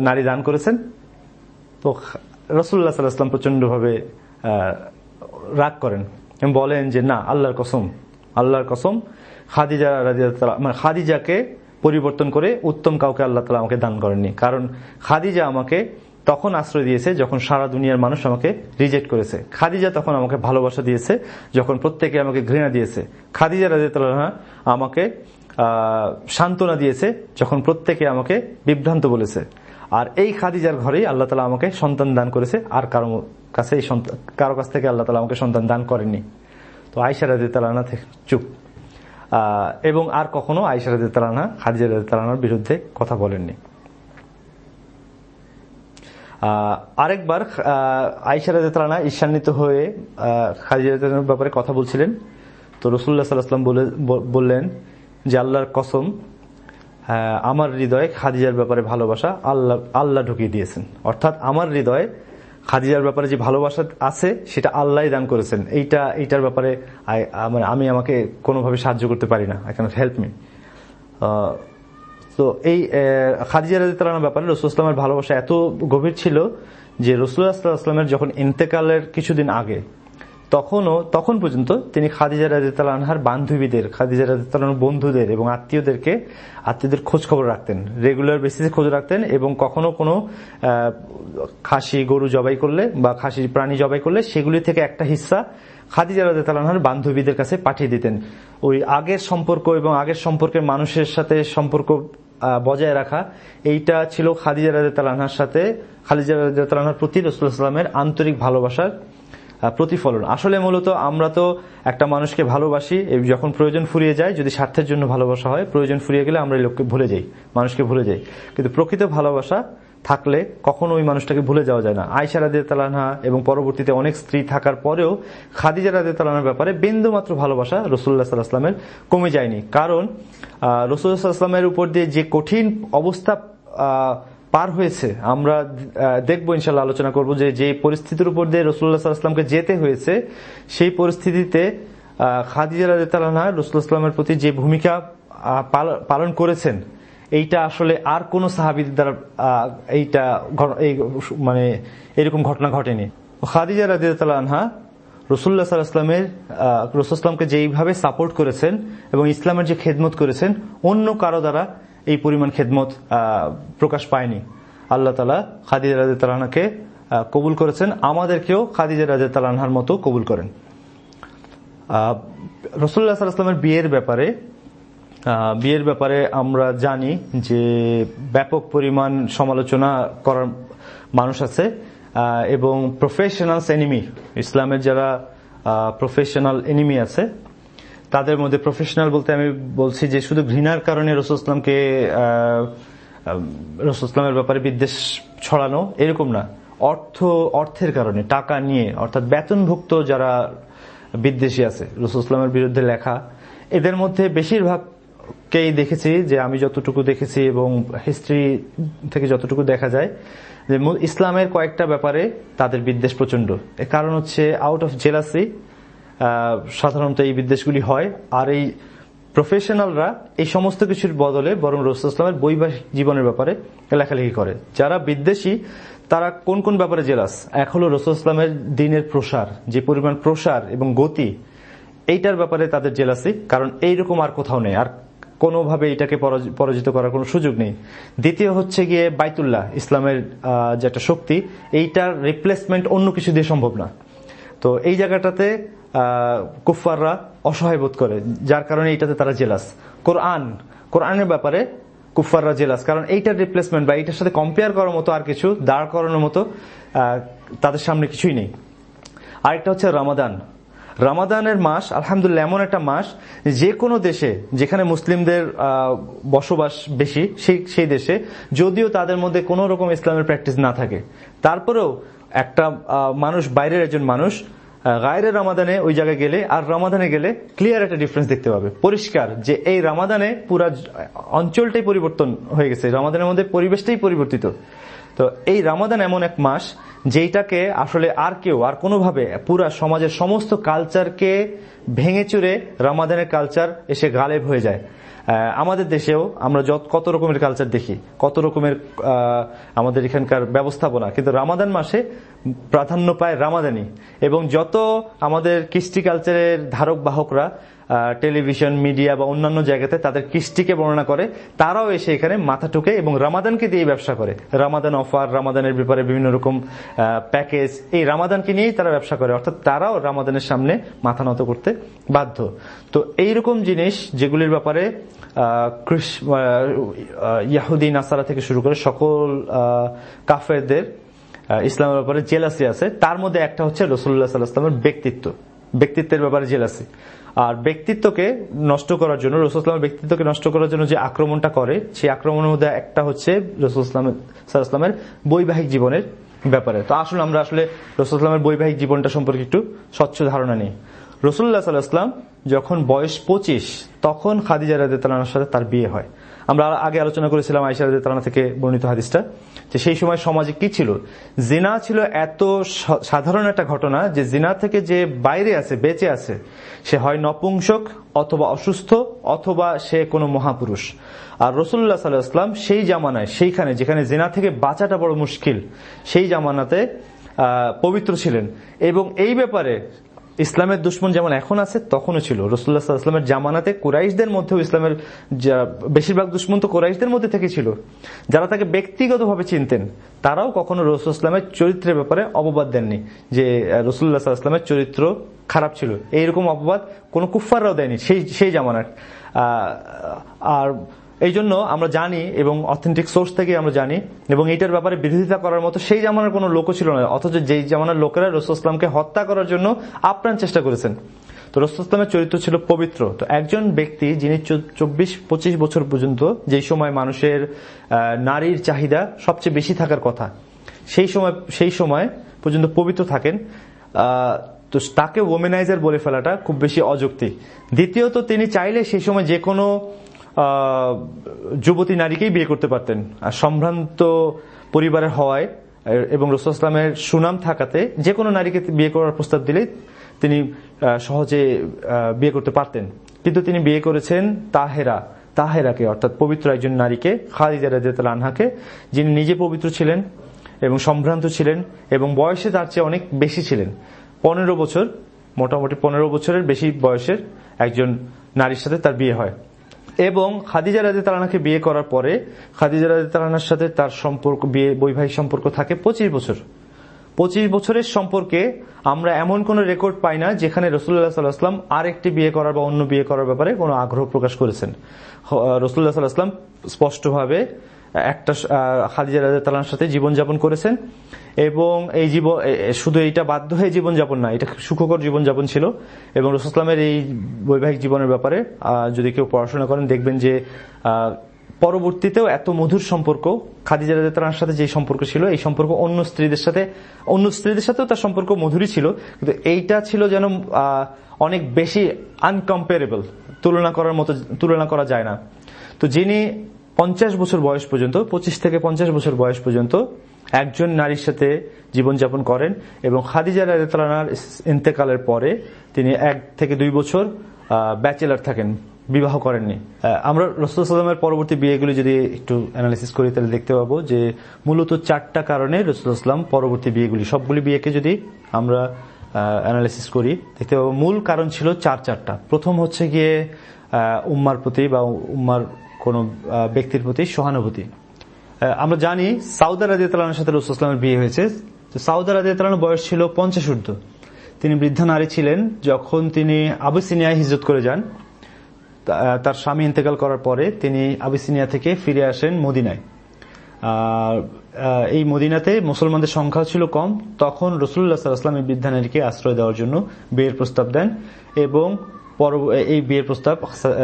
নারী দান করেছেন? তো রসুল্লাহ সাল্লাহাম প্রচণ্ড ভাবে রাগ করেন বলেন যে, না, আল্লাহর কসম আল্লাহর কসম, খাদিজা তাআলা- মানে খাদিজাকে পরিবর্তন করে উত্তম কাউকে আল্লাহ তালা আমাকে দান করেননি। কারণ খাদিজা আমাকে তখন আশ্রয় দিয়েছে যখন সারা দুনিয়ার মানুষ আমাকে রিজেক্ট করেছে। খাদিজা তখন আমাকে ভালোবাসা দিয়েছে, যখন প্রত্যেকে আমাকে ঘৃণা দিয়েছে। খাদিজা রাজিয়াল্লাহ আমাকে সান্ত্বনা দিয়েছে, যখন প্রত্যেকে আমাকে বিভ্রান্ত বলেছে। আর এই খাদিজার ঘরেই আল্লাহ তালা আমাকে সন্তান দান করেছে, আর কারও কাছে এই কারও কাছ থেকে আল্লাহ তালা আমাকে সন্তান দান করেননি। তো আয়সা রাজি তালানা থেকে, চুপ। এবং আর কখনো আয়সা রাজি তালানা খাদিজা রাজি তালানার বিরুদ্ধে কথা বলেননি। আরেকবার আইসা রাজা তালানা ঈর্ষান্বিত হয়ে খাদিজা ব্যাপারে কথা বলছিলেন। তো রসুল্লাহ সাল্লাহাম বললেন যে, আল্লাহর কসম আমার হৃদয়ে খাদিজার ব্যাপারে ভালোবাসা আল্লাহ আল্লাহ ঢুকিয়ে দিয়েছেন। অর্থাৎ আমার হৃদয়ে খাদিজার ব্যাপারে যে ভালোবাসা আছে, সেটা আল্লাহ দান করেছেন। এইটা, এইটার ব্যাপারে মানে আমি আমাকে কোনোভাবে সাহায্য করতে পারি না। আই ক্যান হেল্প মি তো এই খাদিজা রাজি তালানোর ব্যাপারে রসুল ইসলামের ভালোবাসা এত গভীর ছিল যে রসুল্লাহ আসলামের যখন ইন্তেকালের কিছুদিন আগে, তখনও, তখন পর্যন্ত তিনি খাদিজা রাজি তালানহার বান্ধবীদের, খাদিজা রাজি তালানোর বন্ধুদের এবং আত্মীয়দেরকে, আত্মীয়দের খোঁজ খবর রাখতেন। রেগুলার বেসিসে খোঁজ রাখতেন এবং কখনো কোনো খাসি গরু জবাই করলে বা খাসি প্রাণী জবাই করলে সেগুলি থেকে একটা হিস্সা খাদিজা রাজা তালানহার বান্ধবীদের কাছে পাঠিয়ে দিতেন। ওই আগের সম্পর্ক এবং আগের সম্পর্কের মানুষের সাথে সম্পর্ক বজায় রাখা। এইটা ছিল খাদিজা রাজা তালানহার সাথে। খালিজা রাজা তালানহার প্রতি রসুলামের আন্তরিক ভালোবাসার প্রতিফলন। আসলে মূলত আমরা তো একটা মানুষকে ভালোবাসি যখন প্রয়োজন ফুরিয়ে যায়, যদি স্বার্থের জন্য ভালোবাসা হয়, প্রয়োজন ফুরিয়ে গেলে আমরা লোককে ভুলে যাই, মানুষকে ভুলে যাই। কিন্তু প্রকৃত ভালোবাসা থাকলে কখনো ওই মানুষটাকে ভুলে যাওয়া যায় না। আয়সা রাদে তালানহা এবং পরবর্তীতে অনেক স্ত্রী থাকার পরেও খাদিজা রাদে তালানার ব্যাপারে বিন্দু মাত্র ভালোবাসা রসুল্লাহ সাল্লাহামের কমে যায়নি। কারণ রসুল্লাহ সাল্লামের উপর দিয়ে যে কঠিন অবস্থা পার হয়েছে, আমরা দেখব ইনশাল্লাহ আলোচনা করব যে যে পরিস্থিতির উপর দিয়ে রসুল্লাহ সাল্লামকে যেতে হয়েছে, সেই পরিস্থিতিতে খাদিজা রাজা তালানা রসুল্লাহ সাল্লামের প্রতি যে ভূমিকা পালন করেছেন এইটা আসলে আর কোন সাহাবিদের দ্বারা এইটা এই মানে এরকম ঘটনা ঘটেনি। খাদিজা রাজি আনহা রসুল্লাহ সাল্লাহামের রসুলামকে যেইভাবে সাপোর্ট করেছেন এবং ইসলামের যে খেদমত করেছেন, অন্য কারও দ্বারা এই পরিমাণ খেদমত প্রকাশ পায়নি। আল্লাহ তালা খাদিজা রাজা তালাহাকে কবুল করেছেন। আমাদেরকেও খাদিজা রাজা তালানহার মতো কবুল করেন। রসুল্লাহ সাল্লাহামের বিয়ের ব্যাপারে বিয়ের ব্যাপারে আমরা জানি যে ব্যাপক পরিমাণ সমালোচনা করার মানুষ আছে এবং প্রফেশনাল এনিমি ইসলামের যারা প্রফেশনাল এনিমি আছে, তাদের মধ্যে প্রফেশনাল বলতে আমি বলছি যে শুধু ঘৃণার কারণে রসুল ইসলামকে রসুল ইসলামের ব্যাপারে বিদ্বেষ ছড়ানো এরকম না। অর্থ, অর্থের কারণে, টাকা নিয়ে, অর্থাৎ বেতনভুক্ত যারা বিদ্বেষী আছে, রসুল ইসলামের বিরুদ্ধে লেখা, এদের মধ্যে বেশিরভাগ কেই দেখেছি, যে আমি যতটুকু দেখেছি এবং হিস্ট্রি থেকে যতটুকু দেখা যায়, যে ইসলামের কয়েকটা ব্যাপারে তাদের বিদ্বেষ প্রচণ্ড এর কারণ হচ্ছে আউট অফ জেলাসি সাধারণত এই বিদ্বেষগুলি হয়। আর এই প্রফেশনালরা এই সমস্ত কিছুর বদলে বরং রসুল ইসলামের বৈবাহিক জীবনের ব্যাপারে লেখালেখি করে। যারা বিদ্বেষী, তারা কোন কোন ব্যাপারে জেলাস এক হলো রসুল ইসলামের দিনের প্রসার, যে পরিমাণ প্রসার এবং গতি, এইটার ব্যাপারে তাদের জেলাসি কারণ এইরকম আর কোথাও নেই। আর কোনোভাবে এটাকে পরাজ- পরাজিত করার কোনো সুযোগ নেই। দ্বিতীয় হচ্ছে গিয়ে বাইতুল্লাহ ইসলামের আহ, যে একটা শক্তি এইটার রিপ্লেসমেন্ট অন্য কিছু দিয়ে সম্ভব না। তো এই জায়গাটাতে আহ, কুফফাররা অসহায় বোধ করে যার কারণে এইটাতে তারা জেলাস। কোরআন কোরআনের ব্যাপারে কুফফাররা জেলাস কারণ এইটার রিপ্লেসমেন্ট বা এইটার সাথে কম্পেয়ার করার মতো আর কিছু দাঁড় করানোর মতো তাদের সামনে কিছুই নেই। আরেকটা হচ্ছে রমাদান। রমাদানের মাস, আলহামদুলিল্লাহ, এমন একটা মাস, যে কোনো দেশে, যেখানে মুসলিমদের বসবাস বেশি, সেই সেই দেশে, যদিও তাদের মধ্যে কোনো রকম ইসলামের প্র্যাকটিস না থাকে। তারপরেও একটা মানুষ, বাইরের একজন মানুষ গায়ের রমাদানে ওই জায়গায় গেলে, আর রমাদানে গেলে ক্লিয়ার একটা ডিফারেন্স দেখতে পাবে। পরিষ্কার যে এই রামাদানে পুরা অঞ্চলটাই পরিবর্তন হয়ে গেছে। রামাদানের মধ্যে পরিবেশটাই পরিবর্তিত। তো এই রামাদান এমন এক মাস যেইটাকে আসলে আর কেউ, আর কোনোভাবে পুরা সমাজের সমস্ত কালচারকে ভেঙে চুরে রামাদানের কালচার এসে গালেব হয়ে যায়। আমাদের দেশেও আমরা যত, কত রকমের কালচার দেখি, কত রকমের আমাদের এখানকার ব্যবস্থাপনা, কিন্তু রামাদান মাসে প্রাধান্য পায় রামাদানি এবং যত আমাদের কৃষ্টি কালচারের ধারক বাহকরা টেলিভিশন মিডিয়া বা অন্যান্য জায়গাতে তাদের কৃষ্টিকে বর্ণনা করে। তারাও এসে এখানে মাথা ঠুকে এবং রামাদানকে দিয়ে ব্যবসা করে। রামাদান অফার রামাদানের ব্যাপারে বিভিন্ন রকম প্যাকেজ এই রামাদানকে নিয়েই তারা ব্যবসা করে। অর্থাৎ তারাও রামাদানের সামনে মাথা নত করতে বাধ্য। তো এইরকম জিনিস যেগুলির ব্যাপারে আহ, কৃষ- ইয়াহুদি নাসারা থেকে শুরু করে সকল কাফেরদের ইসলামের ব্যাপারে জেলাসি আছে। তার মধ্যে একটা হচ্ছে রসুল্লাহ সাল্লাহামের ব্যক্তিত্ব। ব্যক্তিত্বের ব্যাপারে জেলাসি। আর ব্যক্তিত্বকে নষ্ট করার জন্য, রসুল ইসলামের ব্যক্তিত্বকে নষ্ট করার জন্য যে আক্রমণটা করে, সেই আক্রমণের মধ্যে একটা হচ্ছে রসুল ইসলামের বৈবাহিক জীবনের ব্যাপারে। তো আসলে আমরা আসলে রসুল ইসলামের বৈবাহিক জীবনটা সম্পর্কে একটু স্বচ্ছ ধারণা নিই। রসুল্লাহ সাল্লাহাম যখন বয়স পঁচিশ, তখন খাদিজা রাজে তালানার সাথে তার বিয়ে হয়। আমরা আগে আলোচনা করেছিলাম আইসা রাজে তালানা থেকে বর্ণিত হাদিসটা। যে সেই সময় সমাজে কি ছিল? জিনা ছিল এত সাধারণ একটা ঘটনা যে জিনা থেকে যে বাইরে আছে, বেঁচে আছে, সে হয় নপুংসক অথবা অসুস্থ অথবা সে কোনো মহাপুরুষ। আর রসুল্লাহ সাল্লাহাম সেই জামানায়, সেইখানে, যেখানে জিনা থেকে বাঁচাটা বড় মুশকিল, সেই জামানাতে পবিত্র ছিলেন। এবং এই ব্যাপারে ইসলামের দুশ্মন যেমন এখন আছে, তখনও ছিল। রসুল্লাহ ইসলামের জামানাতে কুরাইশদের মধ্যেও ইসলামের বেশিরভাগ দুশ্মন তো কুরাইশদের মধ্যে থেকে ছিল। যারা তাকে ব্যক্তিগতভাবে চিনতেন, তারাও কখনো রসুল ইসলামের চরিত্রের ব্যাপারে অপবাদ দেননি, যে রসুল্লাহ ইসলামের চরিত্র খারাপ ছিল। এইরকম অপবাদ কোনো কুফাররাও দেয়নি সেই সেই জামানার। আর এই জন্য আমরা জানি এবং অথেন্টিক সোর্স থেকে আমরা জানি এবং এইটার ব্যাপারে বিরোধিতা করার মতো সেই জামানার কোনো লোকও ছিল না, অথচ যেই জামানার লোকেরা রসুল ইসলামকে হত্যা করার জন্য আপ্রাণ চেষ্টা করেছেন। তো রসুল ইসলামের চরিত্র ছিল পবিত্র। তো একজন ব্যক্তি যিনি চব্বিশ, পঁচিশ বছর পর্যন্ত যেই সময় মানুষের নারীর চাহিদা সবচেয়ে বেশি থাকার কথা, সেই সময় সেই সময় পর্যন্ত পবিত্র থাকেন। তো তাকে ওমেনাইজার বলে ফেলাটা খুব বেশি অযৌক্তিক দ্বিতীয়ত তিনি চাইলে সেই সময় যে কোনো যুবতী নারীকেই বিয়ে করতে পারতেন। আর সম্ভ্রান্ত পরিবারের হওয়ায় এবং রসুল ইসলামের সুনাম থাকাতে যে কোনো নারীকে বিয়ে করার প্রস্তাব দিলেই তিনি সহজে বিয়ে করতে পারতেন। কিন্তু তিনি বিয়ে করেছেন তাহেরা, তাহেরাকে, অর্থাৎ পবিত্র একজন নারীকে, খাদিজা রাদিয়াল আনহাকে, যিনি নিজে পবিত্র ছিলেন এবং সম্ভ্রান্ত ছিলেন এবং বয়সে তার চেয়ে অনেক বেশি ছিলেন। পনেরো বছর, মোটামুটি পনেরো বছরের বেশি বয়সের একজন নারীর সাথে তার বিয়ে হয়। এবং খাদিজা রাজি তালানাকে বিয়ে করার পরে খাদিজা রাজি তালানার সাথে তার সম্পর্ক, বিয়ে, বৈবাহিক সম্পর্ক থাকে পঁচিশ বছর। পঁচিশ বছরের সম্পর্কে আমরা এমন কোন রেকর্ড পাই না যেখানে রসুল্লাহ সাল্লাহাম আর একটি বিয়ে করার বা অন্য বিয়ে করার ব্যাপারে কোনো আগ্রহ প্রকাশ করেছেন। রসুল্লাহ সাল্লাহাম স্পষ্টভাবে একটা আহ, খাদিজা রাজা তালার সাথে জীবনযাপন করেছেন এবং এই এ- শুধু এইটা বাধ্য হয়ে জীবনযাপন না এটা সুখকর জীবনযাপন ছিল এবং রসুলামের এই বৈবাহিক জীবনের ব্যাপারে যদি কেউ পড়াশোনা করেন দেখবেন যে পরবর্তীতেও এত মধুর সম্পর্ক খাদিজা রাজার সাথে যে সম্পর্ক ছিল এই সম্পর্ক অন্য স্ত্রীদের সাথে অন্য স্ত্রীদের সাথেও তার সম্পর্ক মধুরই ছিল কিন্তু এইটা ছিল যেন অনেক বেশি আনকম্পারেবল তুলনা করার মতো তুলনা করা যায় না। তো যিনি পঞ্চাশ বছর বয়স পর্যন্ত, পঁচিশ থেকে পঞ্চাশ বছর বয়স পর্যন্ত একজন নারীর সাথে জীবনযাপন করেন এবং খাদিজা রাজার ইন্তেকালের পরে তিনি এক থেকে দুই বছর ব্যাচেলার থাকেন, বিবাহ করেননি। আমরা রসুলামের পরবর্তী বিয়েগুলি যদি একটু অ্যানালিসিস করি, তাহলে দেখতে পাবো যে মূলত চারটা কারণে রসুলাম পরবর্তী বিয়েগুলি, সবগুলি বিয়েকে যদি আমরা অ্যানালিসিস করি, দেখতে পাবো মূল কারণ ছিল চার চারটা। প্রথম হচ্ছে গিয়ে উম্মার প্রতি বা উম্মার কোন ব্যক্তির প্রতি সহানুভূতি। আমরা জানি সাউদা রাজিয়ালের সাথে রসুলামের বিয়ে হয়েছে। তো সাউদা রাজিয়ালের বয়স ছিল পঞ্চাশ ঊর্ধ্ব। তিনি বৃদ্ধা নারী ছিলেন, যখন তিনি আবুসিনিয়ায় হিজত করে যান। তার স্বামী ইন্তেকাল করার পরে তিনি আবিসিনিয়া থেকে ফিরে আসেন মদিনায়। এই মদিনাতে মুসলমানদের সংখ্যা ছিল কম। তখন রসুল্লাহ সাল্লাম এই বৃদ্ধা নারীকে আশ্রয় দেওয়ার জন্য বিয়ের প্রস্তাব দেন এবং এই বিয়ের প্রস্তাব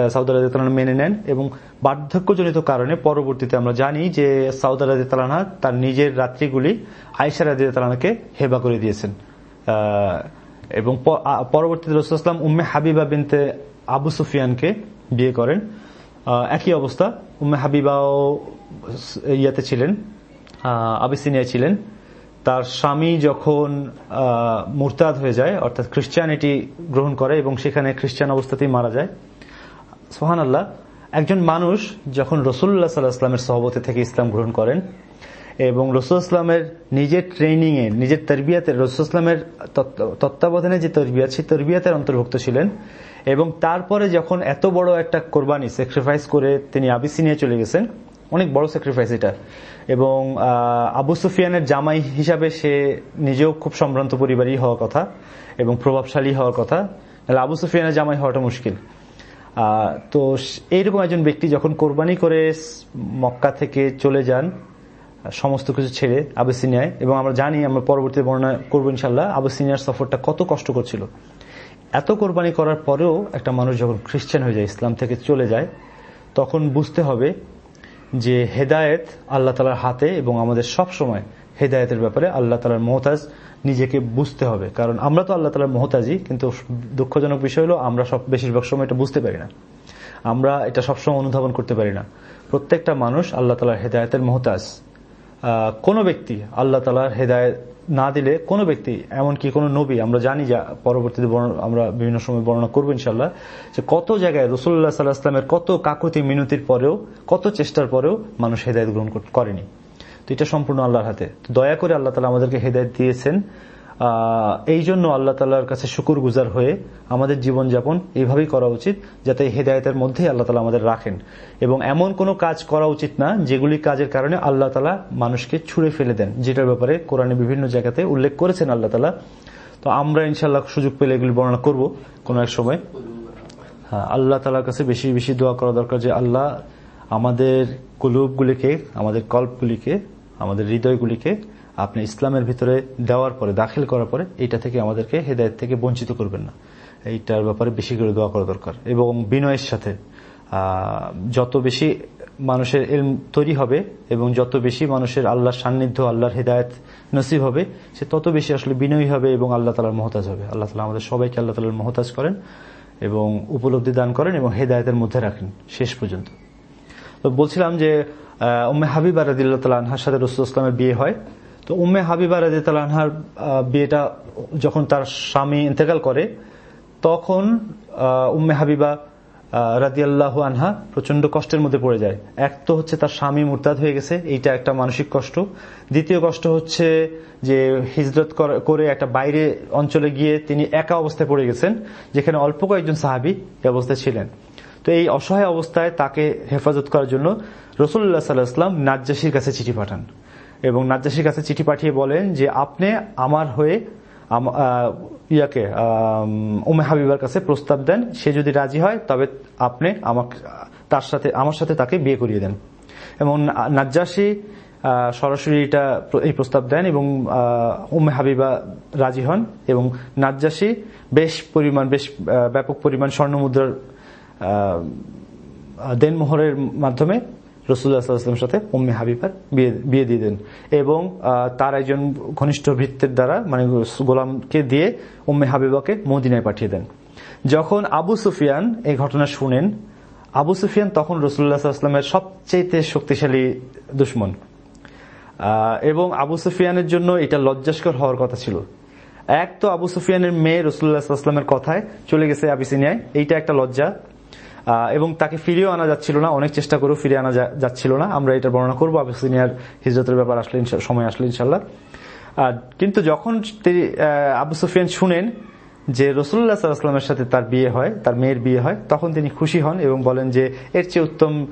সাউদ রাজিতালানা মেনে নেন এবং বার্ধক্যজনিত কারণে পরবর্তীতে আমরা জানি যে সাউদ রাজিতালানা তার নিজের রাত্রিগুলি আয়সা রাজিতালানাকে হেবা করে দিয়েছেন। এবং পরবর্তীতে রসুলাম উম্মে হাবিবা বিনতে আবু সুফিয়ানকে বিয়ে করেন। একই অবস্থা উম্মে হাবিবাও ইয়াতে ছিলেন আহ, আবিসিনিয়ায় ছিলেন। তার স্বামী যখন মুরতাদ হয়ে যায়, অর্থাৎ খ্রিস্টানিটি গ্রহণ করে এবং সেখানে খ্রিস্টান অবস্থাতেই মারা যায় সোহান আল্লাহ একজন মানুষ যখন রসুল্লাহ সাল্লাহ ইসলামের সহবতে থেকে ইসলাম গ্রহণ করেন এবং রসুল ইসলামের নিজের ট্রেনিং এ নিজের তরবিয়াতের রসুল ইসলামের তত্ত্ব- তত্ত্বাবধানে যে তরবিয়াত, সেই তরবিয়াতের অন্তর্ভুক্ত ছিলেন এবং তারপরে যখন এত বড় একটা কোরবানি স্যাক্রিফাইস করে তিনি আবিসিনিয়া চলে গেছেন, অনেক বড় স্যাক্রিফাইস এটা। এবং আবু সুফিয়ানের জামাই হিসাবে সে নিজেও খুব সম্ভ্রান্ত পরিবারই হওয়ার কথা এবং প্রভাবশালী হওয়ার কথা। আবু সুফিয়ানের জামাই হওয়াটা মুশকিল। তো এইরকম একজন ব্যক্তি যখন কোরবানি করে মক্কা থেকে চলে যান, সমস্ত কিছু ছেড়ে আবেসিনিয়ায় এবং আমরা জানি, আমরা পরবর্তী বর্ণনা করব ইনশাল্লাহ আবেসিনিয়ার সফরটা কত কষ্ট করছিল এত কোরবানি করার পরেও একটা মানুষ যখন খ্রিস্টান হয়ে যায়, ইসলাম থেকে চলে যায়, তখন বুঝতে হবে যে হেদায়েত আল্লাহ তালার হাতে এবং আমাদের সব সময় হেদায়েতের ব্যাপারে আল্লাহ তালার মহতাজ নিজেকে বুঝতে হবে। কারণ আমরা তো আল্লাহ তালার মহতাজি কিন্তু দুঃখজনক বিষয় হলো আমরা সব বেশিরভাগ সময় এটা বুঝতে পারি না। আমরা এটা সবসময় অনুধাবন করতে পারি না। প্রত্যেকটা মানুষ আল্লাহ তালার হেদায়তের মহতাজ। কোন ব্যক্তি আল্লাহ তালার হেদায়ত না দিলে কোনো ব্যক্তি, এমনকি কোনো নবী, আমরা জানি যা পরবর্তীতে আমরা বিভিন্ন সময় বর্ণনা করব ইনশাল্লাহ যে কত জায়গায় রসুল্লাহ সাল্লাহ ইসলামের কত কাকুতি মিনতির পরেও, কত চেষ্টার পরেও মানুষ হেদায়ত গ্রহণ করেনি। তো এটা সম্পূর্ণ আল্লাহর হাতে। দয়া করে আল্লাহ তালা আমাদেরকে হেদায়ত দিয়েছেন। এই জন্য আল্লাহ তালার কাছে শুকুর গুজার হয়ে আমাদের জীবনযাপন এইভাবেই করা উচিত, যাতে হেদায়তের মধ্যেই আল্লাহ তালা আমাদের রাখেন। এবং এমন কোনো কাজ করা উচিত না, যেগুলি কাজের কারণে আল্লাহ তালা মানুষকে ছুড়ে ফেলে দেন, যেটার ব্যাপারে কোরআনে বিভিন্ন জায়গাতে উল্লেখ করেছেন আল্লাহ তালা তো আমরা ইনশাল্লাহ সুযোগ পেলে এগুলি বর্ণনা করব কোনো এক সময়। হ্যাঁ আল্লাহ তালার কাছে বেশি বেশি দোয়া করা দরকার যে আল্লাহ আমাদের কুলুবগুলিকে, আমাদের কল্পগুলিকে, আমাদের হৃদয়গুলিকে আপনি ইসলামের ভিতরে দেওয়ার পরে, দাখিল করার পরে, এইটা থেকে আমাদেরকে হেদায়ত থেকে বঞ্চিত করবেন না। এইটার ব্যাপারে বেশি করে দোয়া করা দরকার। এবং বিনয়ের সাথে যত বেশি মানুষের এলম তৈরি হবে এবং যত বেশি মানুষের আল্লাহর সান্নিধ্য, আল্লাহর হেদায়ত নসিব হবে, সে তত বেশি আসলে বিনয়ী হবে এবং আল্লাহ তালার মহতাজ হবে। আল্লাহ তালা আমাদের সবাইকে আল্লাহ তালার মহতাজ করেন এবং উপলব্ধি দান করেন এবং হেদায়তের মধ্যে রাখেন শেষ পর্যন্ত। তো বলছিলাম যে উম্মে হাবিবা রাদিল্লাহ তালা আনহার সাথে রসুল ইসলামের বিয়ে হয়। তো উম্মে হাবিবা রাদিল্লাহ আনহার বিয়েটা যখন তার স্বামী ইন্তেকাল করে, তখন উম্মে হাবিবা রাদিয়াল্লাহ আনহা প্রচণ্ড কষ্টের মধ্যে পড়ে যায়। এক তো হচ্ছে তার স্বামী মুরতাদ হয়ে গেছে, এইটা একটা মানসিক কষ্ট। দ্বিতীয় কষ্ট হচ্ছে যে হিজরত করে একটা বাইরে অঞ্চলে গিয়ে তিনি একা অবস্থায় পড়ে গেছেন, যেখানে অল্প কয়েকজন সাহাবি এই অবস্থায় ছিলেন। তো এই অসহায় অবস্থায় তাকে হেফাজত করার জন্য রসুল্লাহ সাল্লাহ ইসলাম নাজ্জাসির কাছে চিঠি পাঠান। এবং নাজ্জাসির কাছে চিঠি পাঠিয়ে বলেন যে আপনি আমার হয়ে ইয়াকে উমে হাবিবার কাছে প্রস্তাব দেন। সে যদি রাজি হয়, তবে আপনি আমাকে, তার সাথে, আমার সাথে তাকে বিয়ে করিয়ে দেন। এবং নাজ্জাসী সরাসরি এটা এই প্রস্তাব দেন এবং উমে হাবিবা রাজি হন এবং নাজ্জাসী বেশ পরিমাণ, বেশ ব্যাপক পরিমাণ স্বর্ণ মুদ্রার দেনমোহরের মাধ্যমে রসুল্লাহামের সাথে উম্মে হাবিবার বিয়ে বিয়ে দিয়ে দেন। এবং তার একজন ঘনিষ্ঠ ভৃত্যের দ্বারা মানে গোলামকে দিয়ে উম্মে হাবিবাকে মদিনায় পাঠিয়ে দেন। যখন আবু সুফিয়ান এই ঘটনা শুনেন, আবু সুফিয়ান তখন রসুল্লাহ আসলামের সবচেয়ে শক্তিশালী দুশ্মন। এবং আবু সুফিয়ানের জন্য এটা লজ্জাস্কর হওয়ার কথা ছিল। এক তো আবু সুফিয়ানের মেয়ে রসুল্লাহামের কথায় চলে গেছে আবিসিনিয়ায়। এইটা একটা লজ্জা। এবং তাকে ফিরিয়েও আনা যাচ্ছিল না অনেক চেষ্টা করেও ফিরিয়ে আনা যাচ্ছিল না। আমরা এটা বর্ণনা করব আবিসিনিয়ার হিজরতের ব্যাপার আসলে সময় আসলে ইনশাল্লাহ কিন্তু যখন আবু সুফিয়ান শুনেন যে রসুল্লাহ সাল্লামের সাথে তার বিয়ে হয় তার মেয়ের বিয়ে হয় তখন তিনি খুশি হন এবং বলেন যে এর চেয়ে উত্তম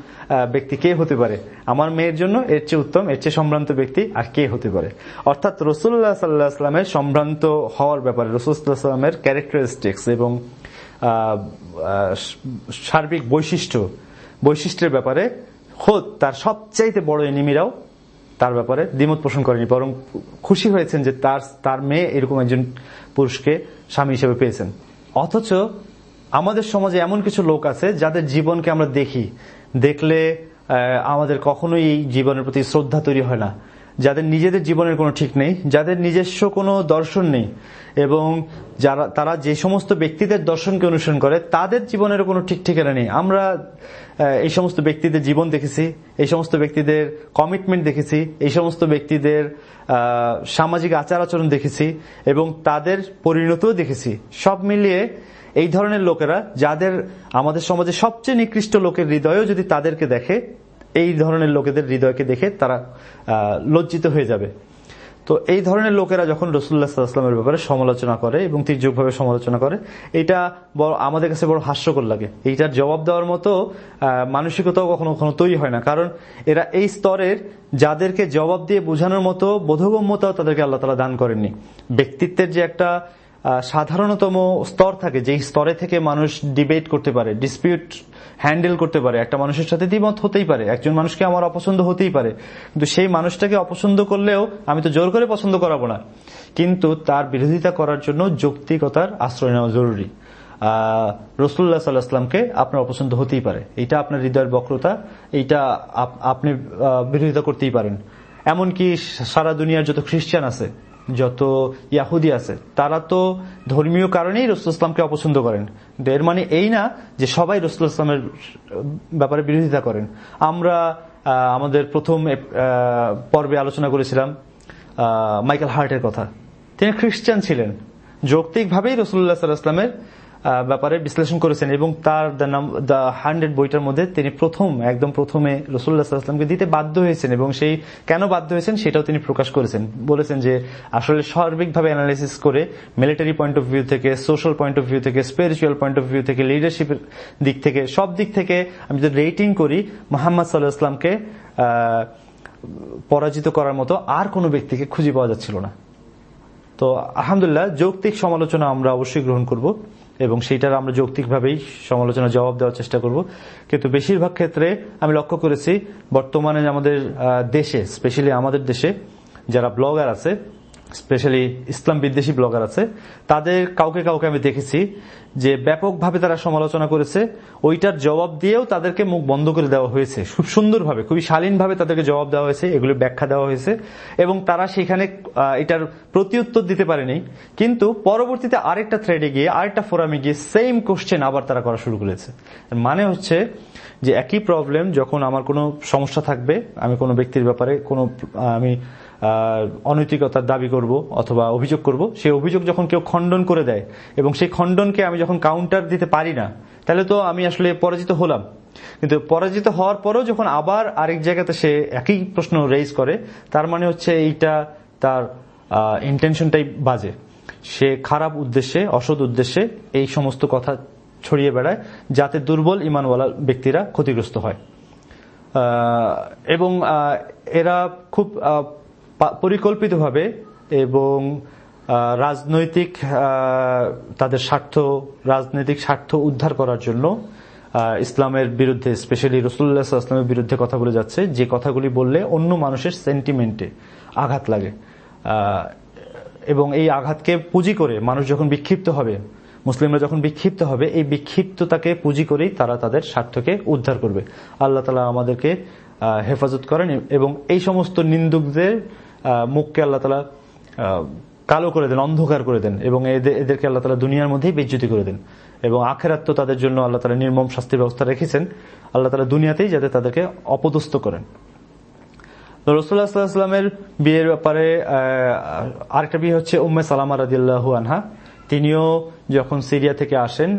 ব্যক্তি কে হতে পারে? আমার মেয়ের জন্য এর চেয়ে উত্তম এর চেয়ে সম্ভ্রান্ত ব্যক্তি আর কে হতে পারে? অর্থাৎ রসুল্লাহ সাল্লাহ আসলামের সম্ভ্রান্ত হওয়ার ব্যাপারে রসুল্লাহ ক্যারেক্টারিস্টিক্স এবং আহ, সার্বিক বৈশিষ্ট্য, বৈশিষ্ট্যের ব্যাপারে খোদ তার সবচাইতে বড় এনিমিরাও তার ব্যাপারে দ্বিমত পোষণ করেনি, বরং খুশি হয়েছেন যে তার তার মেয়ে এরকম একজন পুরুষকে স্বামী হিসেবে পেয়েছেন। অথচ আমাদের সমাজে এমন কিছু লোক আছে যাদের জীবনকে আমরা দেখি। দেখলে আমাদের কখনোই এই জীবনের প্রতি শ্রদ্ধা তৈরি হয় না। যাদের নিজেদের জীবনের কোনো ঠিক নেই, যাদের নিজস্ব কোনো দর্শন নেই, এবং যারা, তারা যে সমস্ত ব্যক্তিদের দর্শনকে অনুসরণ করে, তাদের জীবনের কোনো ঠিক ঠিকানা নেই। আমরা এই সমস্ত ব্যক্তিদের জীবন দেখেছি, এই সমস্ত ব্যক্তিদের কমিটমেন্ট দেখেছি, এই সমস্ত ব্যক্তিদের সামাজিক আচার আচরণ দেখেছি, এবং তাদের পরিণতও দেখেছি। সব মিলিয়ে এই ধরনের লোকেরা, যাদের আমাদের সমাজে সবচেয়ে নিকৃষ্ট লোকের হৃদয়ও যদি তাদেরকে দেখে এই ধরনের লোকেদের হৃদয়কে দেখে তারা লজ্জিত হয়ে যাবে। তো এই ধরনের লোকেরা যখন রসুল্লাহ সাল্লামের ব্যাপারে সমালোচনা করে এবং তীর্যকভাবে সমালোচনা করে, এটা বড়, আমাদের কাছে বড় হাস্যকর লাগে। এইটার জবাব দেওয়ার মতো মানসিকতাও কখনো কখনো তৈরি হয় না। কারণ এরা এই স্তরের যাদেরকে জবাব দিয়ে বোঝানোর মতো বোধগম্যতাও তাদেরকে আল্লাহ তালা দান করেননি। ব্যক্তিত্বের যে একটা সাধারণতম স্তর থাকে, যেই স্তরে থেকে মানুষ ডিবেট করতে পারে ডিসপিউট হ্যান্ডেল করতে পারে। একটা মানুষের সাথে দ্বিমত হতেই পারে, একজন মানুষকে আমার অপছন্দ হতেই পারে। কিন্তু সেই মানুষটাকে অপছন্দ করলেও আমি তো জোর করে পছন্দ করাবো না। কিন্তু তার বিরোধিতা করার জন্য যৌক্তিকতার আশ্রয় নেওয়া জরুরি। রসুল্লাহ সাল্লাহামকে আপনার অপছন্দ হতেই পারে। এটা আপনার হৃদয়ের বক্রতা, এইটা আপনি বিরোধিতা করতেই পারেন। এমনকি সারা দুনিয়ার যত খ্রিস্টান আছে যত ইয়াহুদি আছে, তারা তো ধর্মীয় কারণেই রসুল ইসলামকে অপছন্দ করেন। এর মানে এই না যে সবাই রসুল ইসলামের ব্যাপারে বিরোধিতা করেন। আমরা আমাদের প্রথম পর্বে আলোচনা করেছিলাম মাইকেল হার্টের কথা। তিনি খ্রিস্টান ছিলেন। যৌক্তিকভাবেই রসুল্লাহ সাল্লাহ ইসলামের ব্যাপারে বিশ্লেষণ করেছেন এবং তার দ্য হান্ড্রেড বইটার মধ্যে তিনি প্রথম, একদম প্রথমে রসুল্লাহ সাল্লামকে দিতে বাধ্য হয়েছেন এবং সেই কেন বাধ্য হয়েছেন সেটাও তিনি প্রকাশ করেছেন। বলেছেন যে আসলে সার্বিকভাবে অ্যানালাইসিস করে মিলিটারি পয়েন্ট অফ ভিউ থেকে সোশ্যাল পয়েন্ট অফ ভিউ থেকে স্পিরিচুয়াল পয়েন্ট অফ ভিউ থেকে লিডারশিপের দিক থেকে, সব দিক থেকে আমি যদি রেটিং করি, মোহাম্মদ সাল্লাহ ইসলামকে পরাজিত করার মতো আর কোনো ব্যক্তিকে খুঁজে পাওয়া যাচ্ছিল না। তো আলহামদুলিল্লাহ, যৌক্তিক সমালোচনা আমরা অবশ্যই গ্রহণ করব। এবং সেইটার আমরা যৌক্তিকভাবেই সমালোচনা জবাব দেওয়ার চেষ্টা করব। কিন্তু বেশিরভাগ ক্ষেত্রে আমি লক্ষ্য করেছি, বর্তমানে আমাদের দেশে স্পেশালি আমাদের দেশে, যারা ব্লগার আছে স্পেশালি ইসলাম বিদ্বেষী ব্লগার আছে, তাদের কাউকে কাউকে আমি দেখেছি যে ব্যাপকভাবে তারা সমালোচনা করেছে, ওইটার জবাব দিয়েও তাদেরকে মুখ বন্ধ করে দেওয়া হয়েছে। খুব সুন্দরভাবে, খুবই শালীনভাবে তাদেরকে জবাব দেওয়া হয়েছে, এগুলো ব্যাখ্যা দেওয়া হয়েছে, এবং তারা সেখানে এটার প্রতিউত্তর দিতে পারেনি। কিন্তু পরবর্তীতে আরেকটা থ্রেডে গিয়ে, আরেকটা ফোরামে গিয়ে সেম কোশ্চেন আবার তারা করা শুরু করেছে। মানে হচ্ছে যে একই প্রবলেম যখন আমার কোনো সমস্যা থাকবে, আমি কোনো ব্যক্তির ব্যাপারে কোনো আমি অনৈতিকতার দাবি করব অথবা অভিযোগ করব, সেই অভিযোগ যখন কেউ খণ্ডন করে দেয় এবং সেই খণ্ডনকে আমি যখন কাউন্টার দিতে পারি না, তাহলে তো আমি আসলে পরাজিত হলাম। কিন্তু পরাজিত হওয়ার পরেও যখন আবার আরেক জায়গাতে সে একই প্রশ্ন রেজ করে, তার মানে হচ্ছে এইটা তার ইন্টেনশনটাই বাজে। সে খারাপ উদ্দেশ্যে, অসৎ উদ্দেশ্যে এই সমস্ত কথা ছড়িয়ে বেড়ায় যাতে দুর্বল ইমানওয়ালা ব্যক্তিরা ক্ষতিগ্রস্ত হয়। এবং এরা খুব পরিকল্পিতভাবে এবং রাজনৈতিক তাদের স্বার্থ, রাজনৈতিক স্বার্থ উদ্ধার করার জন্য ইসলামের বিরুদ্ধে স্পেশালি রসুল্লাহ ইসলামের বিরুদ্ধে কথা বলে যাচ্ছে, যে কথাগুলি বললে অন্য মানুষের সেন্টিমেন্টে আঘাত লাগে। এবং এই আঘাতকে পুঁজি করে মানুষ যখন বিক্ষিপ্ত হবে, মুসলিমরা যখন বিক্ষিপ্ত হবে, এই বিক্ষিপ্ততাকে পুঁজি করেই তারা তাদের স্বার্থকে উদ্ধার করবে। আল্লাহ তালা আমাদেরকে হেফাজত করেন এবং এই সমস্ত নিন্দুকদের মুখকে আল্লাহ তালা কালো করে দেন, অন্ধকার করে দেন এবং এদের- এদেরকে আল্লাহ তালা দুনিয়ার মধ্যেই বেজ্জতি করে দেন। এবং আখেরাত তো তাদের জন্য আল্লাহ তালা নির্মম শাস্তির ব্যবস্থা রেখেছেন। আল্লাহ তালা দুনিয়াতেই যাতে তাদেরকে অপদস্থ করেন। রসুল্লাহামের রসুল্লাহ সাল্লাহামের বিয়ের ব্যাপারে আরেকটা বিয়ে হচ্ছে উম্মে সালামা রাজিল্লাহু আনহা। তিনিও যখন সিরিয়া থেকে আসেন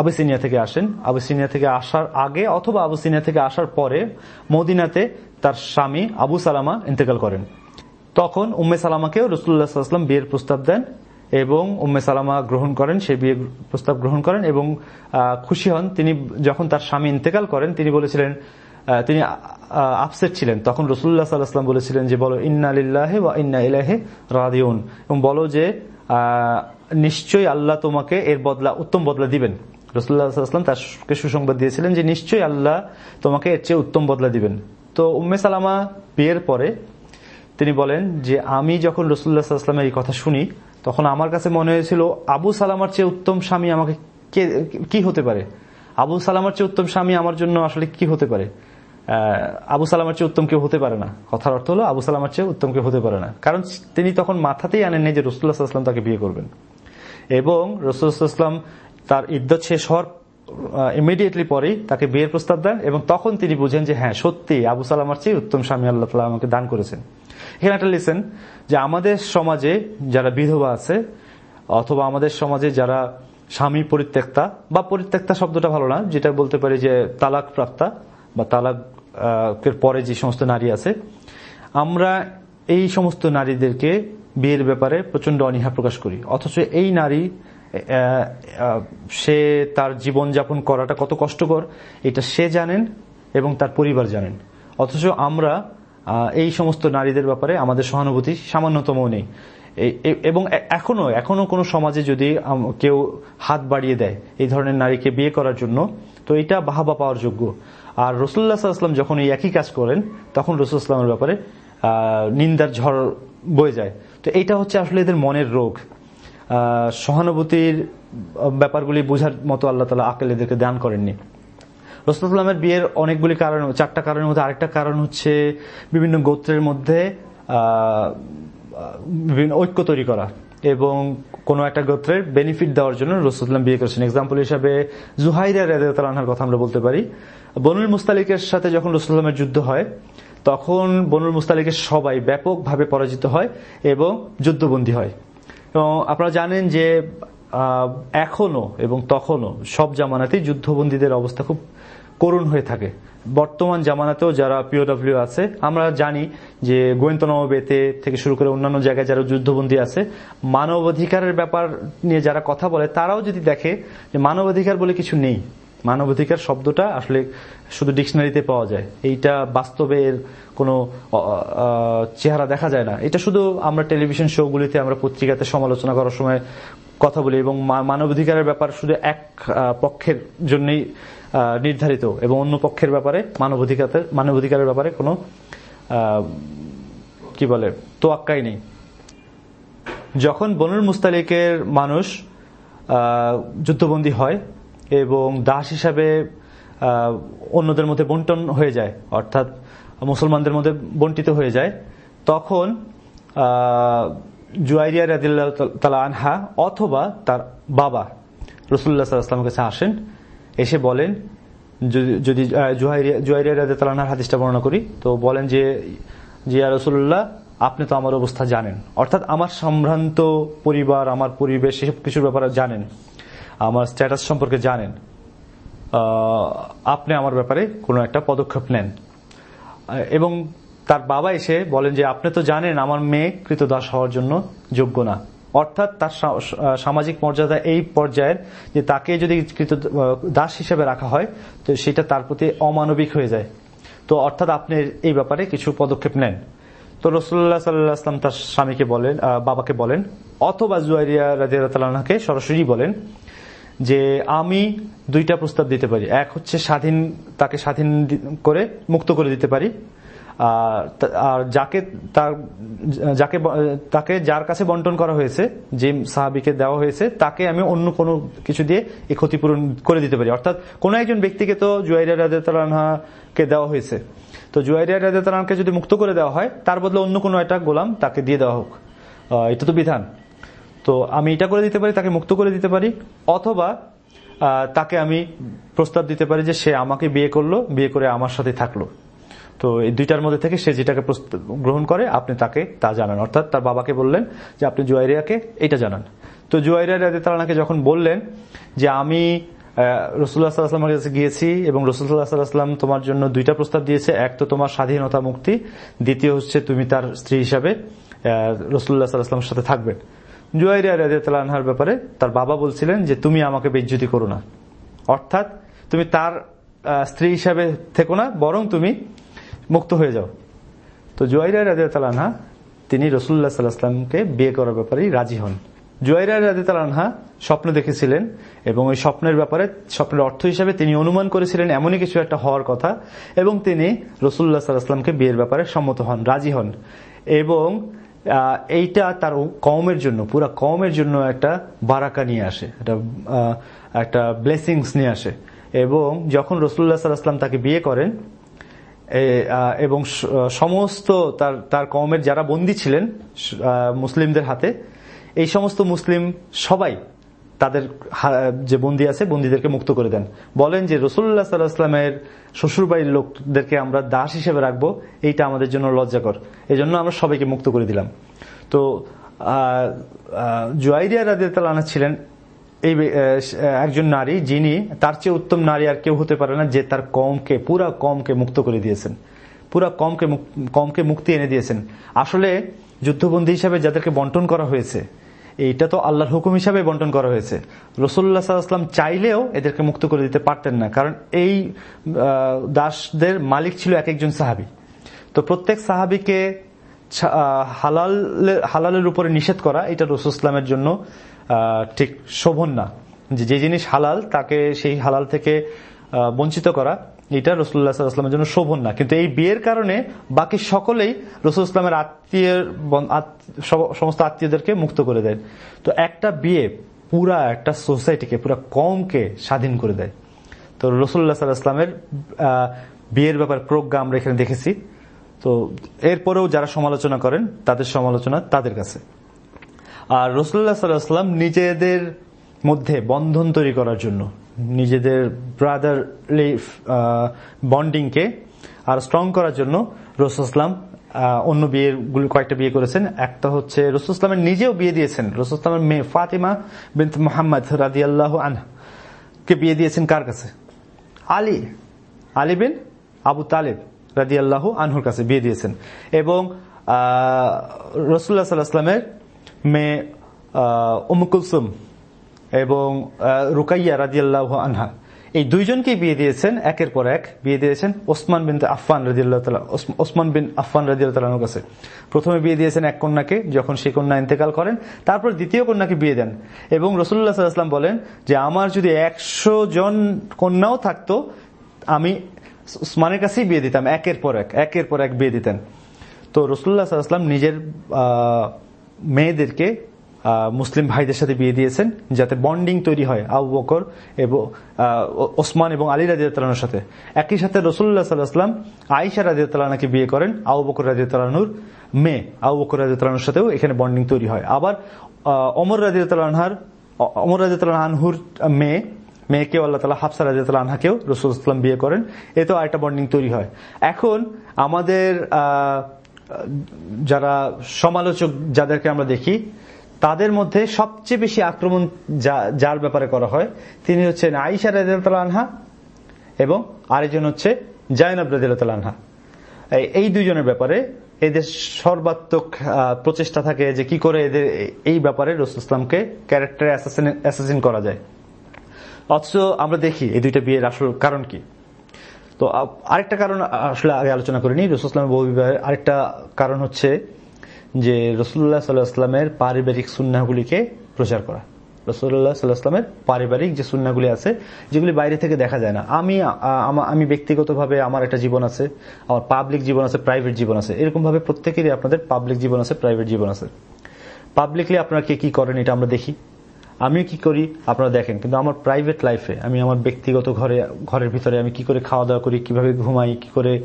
আবিসিনিয়া থেকে আসেন, আবিসিনিয়া থেকে আসার আগে অথবা আবুসিনিয়া থেকে আসার পরে মদিনাতে তার স্বামী আবু সালামা ইন্তেকাল করেন। তখন উম্মে সালামাকেও রসুল্লাহ সাল্লাম বিয়ের প্রস্তাব দেন এবং উম্মে সালামা গ্রহণ করেন সেই বিয়ে প্রস্তাব গ্রহণ করেন এবং খুশি হন। তিনি যখন তার স্বামী ইন্তেকাল করেন, তিনি বলেছিলেন তিনি আপসেট ছিলেন। তখন রসুল্লাহ সাল্লাহাম বলেছিলেন যে, বলো, ইন্না আলিল্লাহে বা ইন্না ইলাহে রাদিউন এবং বলো যে নিশ্চয়ই আল্লাহ তোমাকে এর বদলা, উত্তম বদলা দিবেন। রসুল্লাহ সাল্লাম তাকে সুসংবাদ দিয়েছিলেন যে নিশ্চয়ই আল্লাহ তোমাকে এর চেয়ে উত্তম বদলা দিবেন। তো উম্মে সালামা বিয়ের পরে তিনি বলেন যে, আমি যখন রসুল্লাহ সাল্লামের এই কথা শুনি, তখন আমার কাছে মনে হয়েছিল, আবু সালামার চেয়ে উত্তম স্বামী আমাকে কে, কি হতে পারে? আবু সালামার চেয়ে উত্তম স্বামী আমার জন্য আসলে কি হতে পারে? আবু সালামার চেয়ে উত্তম কেউ হতে পারে না। কথার অর্থ হলো, আবু সালামার চেয়ে উত্তম কেউ হতে পারে না। কারণ তিনি তখন মাথাতেই আনেননি যে রসুল্লাহ সাল্লাম তাকে বিয়ে করবেন। এবং রসুলাম তার ইদ্যত শেষ হওয়ার ইমিডিয়েটলি পরেই তাকে বিয়ের প্রস্তাব দেন এবং তখন তিনি বুঝেন যে হ্যাঁ সত্যি আবু সালামার চেয়ে উত্তম স্বামী আল্লাহ তালা আমাকে দান করেছেন। এখানে একটা লিসেন যে আমাদের সমাজে যারা বিধবা আছে অথবা আমাদের সমাজে যারা স্বামী পরিত্যক্তা, বা পরিত্যক্তা শব্দটা ভালো না, যেটা বলতে পারি যে তালাক প্রাপ্তা বা তালাক পরে যে সমস্ত নারী আছে, আমরা এই সমস্ত নারীদেরকে বিয়ের ব্যাপারে প্রচণ্ড অনীহা প্রকাশ করি। অথচ এই নারী সে তার জীবন যাপন করাটা কত কষ্টকর, এটা সে জানেন এবং তার পরিবার জানেন। অথচ আমরা এই সমস্ত নারীদের ব্যাপারে আমাদের সহানুভূতি সামান্যতম নেই। এবং এখনও এখনও কোনো সমাজে যদি কেউ হাত বাড়িয়ে দেয় এই ধরনের নারীকে বিয়ে করার জন্য, তো এটা বাহাবা পাওয়ার যোগ্য। আর রসুল্লাহ যখন এই একই কাজ করেন, তখন রসুল ইসলামের ব্যাপারে নিন্দার ঝড় বয়ে যায়। তো এটা হচ্ছে আসলে এদের মনের রোগ। সহানুভূতির ব্যাপারগুলি বোঝার মতো আল্লাহ তালা আকেল এদেরকে দান করেননি। রসুলামের বিয়ের অনেকগুলি কারণ, চারটা কারণের মধ্যে আরেকটা কারণ হচ্ছে বিভিন্ন গোত্রের মধ্যে বিভিন্ন ঐক্য তৈরি করা। এবং কোন একটা গোত্রের বেনিফিট দেওয়ার জন্য রসুলাম বিয়ে করেছেন। এক্সাম্পল হিসাবে জুহাইরা রেদার কথা আমরা বলতে পারি। বনুল মুস্তালিকের সাথে যখন রসুলামের যুদ্ধ হয়, তখন বনুল মুস্তালিকের সবাই ব্যাপকভাবে পরাজিত হয় এবং যুদ্ধবন্দী হয়। এবং আপনারা জানেন যে এখনও এবং তখনও সব জামানাতেই যুদ্ধবন্দীদের অবস্থা খুব করুণ হয়ে থাকে। বর্তমান জামানাতেও যারা পিওডব্লিউ আছে, আমরা জানি যে গোয়েন্দানবেতে থেকে শুরু করে অন্যান্য জায়গায় যারা যুদ্ধবন্দী আছে, মানবাধিকারের ব্যাপার নিয়ে যারা কথা বলে, তারাও যদি দেখে যে মানবাধিকার বলে কিছু নেই, মানবাধিকার শব্দটা আসলে শুধু ডিকশনারিতে পাওয়া যায়। এইটা বাস্তবে এর কোনো চেহারা দেখা যায় না। এটা শুধু আমরা টেলিভিশন শোগুলিতে আমরা পত্রিকাতে সমালোচনা করার সময় কথা বলি এবং মানবাধিকারের ব্যাপার শুধু এক পক্ষের জন্যই নির্ধারিত এবং অন্য পক্ষের ব্যাপারে মানবাধিকার মানবাধিকারের ব্যাপারে কোনো কি বলে, তোয়াক্কাই নেই। যখন বনুল মুস্তালিকের মানুষ যুদ্ধবন্দী হয় এবং দাস হিসাবে অন্যদের মধ্যে বন্টন হয়ে যায়, অর্থাৎ মুসলমানদের মধ্যে বন্টিত হয়ে যায়, তখন জুয়াইরিয়া রাদিল্লাহ তালা আনহা অথবা তার বাবা রসুল্লাহ সাল্লামের কাছে আসেন এসে বলেন, যদি- জুহাইরিয়া রাদিল্লাহু তাআলা হাদিসটা বর্ণনা করি, তো বলেন যে জিয়া রসুল্লাহ আপনি তো আমার অবস্থা জানেন। অর্থাৎ আমার সম্ভ্রান্ত পরিবার, আমার পরিবেশ, এসব কিছুর ব্যাপারে জানেন। আমার স্ট্যাটাস সম্পর্কে জানেন। আপনি আমার ব্যাপারে কোনো একটা পদক্ষেপ নেন। এবং তার বাবা এসে বলেন যে, আপনি তো জানেন, আমার মেয়ে কৃতদাস হওয়ার জন্য যোগ্য না। অর্থাৎ তার সামাজিক মর্যাদা এই পর্যায়ের যে তাকে যদি কৃত দাস হিসেবে রাখা হয়, তো সেটা তার প্রতি অমানবিক হয়ে যায়। তো অর্থাৎ আপনি এই ব্যাপারে কিছু পদক্ষেপ নেন। তো রসুল্লাহ সাল্লাহ তার স্বামীকে বলেন বাবাকে বলেন, অথবা জুয়ারিয়া রাজিয়াকে সরাসরি বলেন যে, আমি দুইটা প্রস্তাব দিতে পারি। এক হচ্ছে স্বাধীন তাকে স্বাধীন করে, মুক্ত করে দিতে পারি। আর যাকে তার, যাকে তাকে যার কাছে বন্টন করা হয়েছে, যে সাহাবিকে দেওয়া হয়েছে, তাকে আমি অন্য কোনো কিছু দিয়ে এই ক্ষতিপূরণ করে দিতে পারি। অর্থাৎ কোনো একজন ব্যক্তিকে তো জুয়াইরা রাজাকে দেওয়া হয়েছে। তো জুয়াইরা রাজাকে যদি মুক্ত করে দেওয়া হয়, তার বদলে অন্য কোনো একটা গোলাম তাকে দিয়ে দেওয়া হোক। এটা তো বিধান। তো আমি এটা করে দিতে পারি, তাকে মুক্ত করে দিতে পারি, অথবা তাকে আমি প্রস্তাব দিতে পারি যে সে আমাকে বিয়ে করল, বিয়ে করে আমার সাথে থাকল। তো এই দুইটার মধ্যে থেকে সে যেটাকে গ্রহণ করে, আপনি তাকে তা জানান। অর্থাৎ তার বাবাকে বললেন যে, আপনি জুয়াইরিয়াকে এটা জানান। তো জুয়াইরিয়া রাজি তালানাকে যখন বললেন যে, আমি রসুল্লাহ সাল্লাহামের কাছে গিয়েছি এবং রসুল্লাহ সাল্লাহাম তোমার জন্য দুইটা প্রস্তাব দিয়েছে। এক তো তোমার স্বাধীনতা মুক্তি, দ্বিতীয় হচ্ছে তুমি তার স্ত্রী হিসাবে রসুল্লাহ সাল্লাহামের সাথে থাকবেন। জুয়াইরিয়া রাজি তালানহার ব্যাপারে তার বাবা বলছিলেন যে, তুমি আমাকে বেজ্জুতি করো না। অর্থাৎ তুমি তার স্ত্রী হিসাবে থেকো না, বরং তুমি মুক্ত হয়ে যাও। তো জুয়াইরা রাজা তালানহা তিনি রসুল্লাহ সাল্লাহামকে বিয়ে করার ব্যাপারেই রাজি হন। জুয়াইরা রাজা তালানহা স্বপ্ন দেখেছিলেন এবং ওই স্বপ্নের ব্যাপারে, স্বপ্নের অর্থ হিসাবে তিনি অনুমান করেছিলেন এমনই কিছু একটা হওয়ার কথা এবং তিনি রসুল্লাহ সাল্লাহামকে বিয়ের ব্যাপারে সম্মত হন, রাজি হন। এবং এইটা তার কমের জন্য, পুরা কমের জন্য একটা বারাকা নিয়ে আসে, একটা একটা ব্লেসিংস নিয়ে আসে। এবং যখন রসুল্লাহ সাল্লাহাম তাকে বিয়ে করেন এবং সমস্ত তার তার কমের যারা বন্দী ছিলেন মুসলিমদের হাতে, এই সমস্ত মুসলিম সবাই তাদের যে বন্দী আছে, বন্দীদেরকে মুক্ত করে দেন। বলেন যে রসুল্লাহ সাল্লাহামের শ্বশুরবাড়ির লোকদেরকে আমরা দাস হিসেবে রাখব, এইটা আমাদের জন্য লজ্জাকর। এই জন্য আমরা সবাইকে মুক্ত করে দিলাম। তো জুয়াইরিয়া রাজিয়াল ছিলেন এই একজন নারী যিনি তার চেয়ে উত্তম নারী আর কেউ হতে পারে না, যে তার কমকে, পুরা কমকে মুক্ত করে দিয়েছেন। পুরা কমকে মুক- কমকে মুক্তি এনে দিয়েছেন। আসলে যুদ্ধবন্দী হিসাবে যাদেরকে বন্টন করা হয়েছে, এইটা তো আল্লাহর হুকুম হিসাবে বন্টন করা হয়েছে। রসুল্লাহ সাল্লাম চাইলেও এদেরকে মুক্ত করে দিতে পারতেন না, কারণ এই দাসদের মালিক ছিল এক একজন সাহাবি। তো প্রত্যেক সাহাবিকে আহ, হালালের উপরে নিষেধ করা এটা রসুল ইসলামের জন্য ঠিক শোভন না। যে জিনিস হালাল তাকে সেই হালাল থেকে বঞ্চিত করা এটা রসুল্লাহ সাল্লামের জন্য শোভন না। কিন্তু এই বিয়ের কারণে বাকি সকলেই রসুল ইসলামের আত্মীয়ের সমস্ত আত্মীয়দেরকে মুক্ত করে দেয়। তো একটা বিয়ে পুরা একটা সোসাইটিকে পুরা কমকে স্বাধীন করে দেয়। তো রসুল্লাহ সাল্লাহ ইসলামের বিয়ের ব্যাপার প্রজ্ঞা আমরা এখানে দেখেছি। তো এরপরেও যারা সমালোচনা করেন, তাদের সমালোচনা তাদের কাছে। আর রসুল্লাহ সাল্লাম নিজেদের মধ্যে বন্ধন তৈরি করার জন্য, নিজেদের ব্রাদারলি বন্ডিংকে আর স্ট্রং করার জন্য রসুলাম অন্য বিয়ের কয়েকটা বিয়ে করেছেন। একটা হচ্ছে রসুলামের নিজেও বিয়ে দিয়েছেন। রসুলামের মেয়ে ফাতিমা বিনত মোহাম্মদ রাদি আল্লাহ কে বিয়ে দিয়েছেন কার কাছে? আলী। আলী বিন আবু তালেব। রাদি আল্লাহ আনহুর কাছে বিয়ে দিয়েছেন। এবং রসুল্লাহ সাল্লাহামের মেয়ে উম কুলসুম এবং রুকাইয়া রাজি আল্লাহ আনহা, এই দুইজনকে বিয়ে দিয়েছেন। একের পর এক বিয়ে দিয়েছেন ওসমান বিন আফফান রাজিয়াল্লাহ ওসমান বিন আফফান রাজিয়াল্লাহ কাছে। প্রথমে বিয়ে দিয়েছেন এক কন্যাকে, যখন সেই কন্যা ইন্তেকাল করেন, তারপর দ্বিতীয় কন্যাকে বিয়ে দেন। এবং রসুল্লাহ সাল্লাহাম বলেন যে, আমার যদি একশো জন কন্যাও থাকতো, আমি উসমানের কাছেই বিয়ে দিতাম, একের পর এক, একের পর এক বিয়ে দিতেন। তো রসুল্লাহ সাল্লাম নিজের মেয়েদেরকে মুসলিম ভাইদের সাথে বিয়ে দিয়েছেন, যাতে বন্ডিং তৈরি হয় আবু বকর এবং ওসমান এবং আলী রাজিয়ার সাথে। একই সাথে রসুল্লাহ সাল্লাহাম আইসা রাজিয়ালকে বিয়ে করেন, আবু বকর রাজিয়ালুর মেয়ে। আবু বকর রাজিয়ালুর সাথেও এখানে বন্ডিং তৈরি হয়। আবার অমর রাজিয়ালহার অমর রাজিয়াল আনহুর মেয়ে মেয়েকেও আল্লাহ তালা হাফসা রাজিয়াল আনহাকেও রসুল ইসলাম বিয়ে করেন। এতেও আরেকটা বন্ডিং তৈরি হয়। এখন আমাদের যারা সমালোচক যাদেরকে আমরা দেখি, তাদের মধ্যে সবচেয়ে বেশি আক্রমণ যার ব্যাপারে করা হয়, তিনি হচ্ছেন আইসা রাজিয়াল আনহা এবং আরেকজন হচ্ছে জায়নাব রাজিয়াল আনহা। এই- দুইজনের ব্যাপারে এদের সর্বাত্মক প্রচেষ্টা থাকে যে কি করে এদের, এই ব্যাপারে রসুল ইসলামকে ক্যারেক্টার অ্যাসাসিন করা যায়। অথচ আমরা দেখি এই দুইটা বিয়ের আসল কারণ কি। তো আরেকটা কারণ আসলে আগে আলোচনা করিনি, রসুল ইসলামের বহু বিবাহের আরেকটা কারণ হচ্ছে যে রসুল্লাহ সাল্লাহ ইসলামের পারিবারিক সুন্নাহগুলিকে প্রচার করা। রসুল্লাহ সাল্লাহামের পারিবারিক যে সুন্নাগুলি আছে, যেগুলি বাইরে থেকে দেখা যায় না। আমি আমা- ব্যক্তিগতভাবে আমার একটা জীবন আছে, আমার পাবলিক জীবন আছে প্রাইভেট জীবন আছে। এরকম ভাবে প্রত্যেকেরই আপনাদের পাবলিক জীবন আছে প্রাইভেট জীবন আছে। পাবলিকলি আপনারা কে কি করেন এটা আমরা দেখি। আমি কি করি? আপনারা দেখেন, কিন্তু আমার প্রাইভেট লাইফে আমি আমার ব্যক্তিগত ঘরে, ঘরের ভিতরে আমি কি করে খাওয়া দাওয়া করি, কীভাবে ঘুমাই, কি করে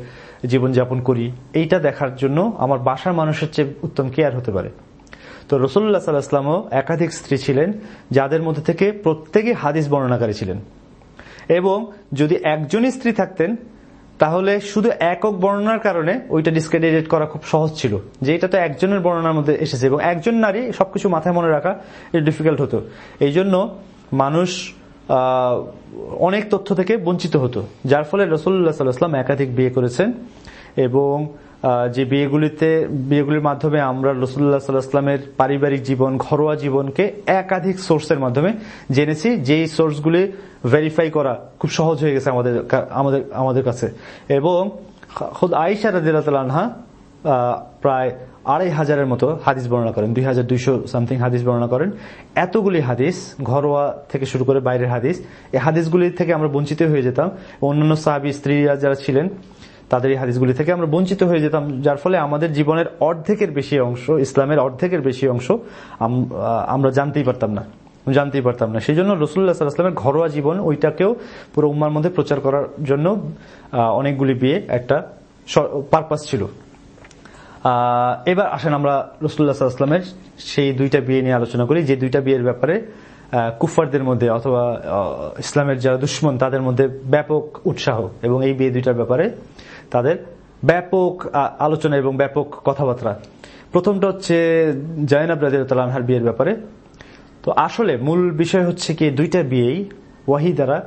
জীবনযাপন করি, এইটা দেখার জন্য আমার বাসার মানুষের চেয়ে উত্তম কেয়ার হতে পারে? তো রসুল্লাহ সাল্লাহামও একাধিক স্ত্রী ছিলেন, যাদের মধ্যে থেকে প্রত্যেকে হাদিস বর্ণনাকারী ছিলেন। এবং যদি একজনই স্ত্রী থাকতেন তাহলে শুধু একক বর্ণনার কারণে ওইটা ডিসক্রেডিটেড করা খুব সহজ ছিল, যে এটা তো একজনের বর্ণনার মধ্যে এসেছে এবং একজন নারী সবকিছু মাথায় মনে রাখা এটা ডিফিকাল্ট হতো। এই জন্য মানুষ অনেক তথ্য থেকে বঞ্চিত হতো, যার ফলে রসুল্লাহ সাল্লাহাম একাধিক বিয়ে করেছেন এবং যে বিয়েগুলিতে, বিয়েগুলির মাধ্যমে আমরা রসুল্লাহ সাল্লাহামের পারিবারিক জীবন, ঘরোয়া জীবনকে একাধিক সোর্সের মাধ্যমে জেনেছি, যেই সোর্সগুলি ভেরিফাই করা খুব সহজ হয়ে গেছে আমাদের আমাদের আমাদের কাছে। এবং খুদ আইসা রাজিয়াল আনহা প্রায় আড়াই হাজারের মতো হাদিস বর্ণনা করেন, দুই হাজার দুইশো সামথিং হাদিস বর্ণনা করেন। এতগুলি হাদিস, ঘরোয়া থেকে শুরু করে বাইরের হাদিস, এই হাদিসগুলি থেকে আমরা বঞ্চিত হয়ে যেতাম। অন্যান্য সাহাবি, স্ত্রীরা যারা ছিলেন তাদের এই হাদিসগুলি থেকে আমরা বঞ্চিত হয়ে যেতাম, যার ফলে আমাদের জীবনের অর্ধেকের বেশি অংশ, ইসলামের অর্ধেকের বেশি অংশ আমরা জানতেই পারতাম না। জানতেই পারতাম না। সেই জন্য রসুল্লাহ সাল্লাহামের ঘরোয়া জীবন ওইটাকেও পুরো উম্মার মধ্যে প্রচার করার জন্য অনেকগুলি বিয়ে একটা পারপাস ছিল। এবার আসেন আমরা রসুল্লাহ সাল্লামের সেই দুইটা বিয়ে নিয়ে আলোচনা করি। যে দুইটা বিয়ের ব্যাপারে কুফারদের মধ্যে অথবা ইসলামের যারা দুশ্মন তাদের মধ্যে ব্যাপক উৎসাহ এবং এই বিয়ে দুইটার ব্যাপারে তাদের ব্যাপক আলোচনা এবং ব্যাপক কথাবার্তা। প্রথমটা হচ্ছে জায়নাব রাজিয়ালহার বিয়ের ব্যাপারে। তো আসলে মূল বিষয় হচ্ছে কি, দুইটা বিয়েই ওয়াহি দ্বারা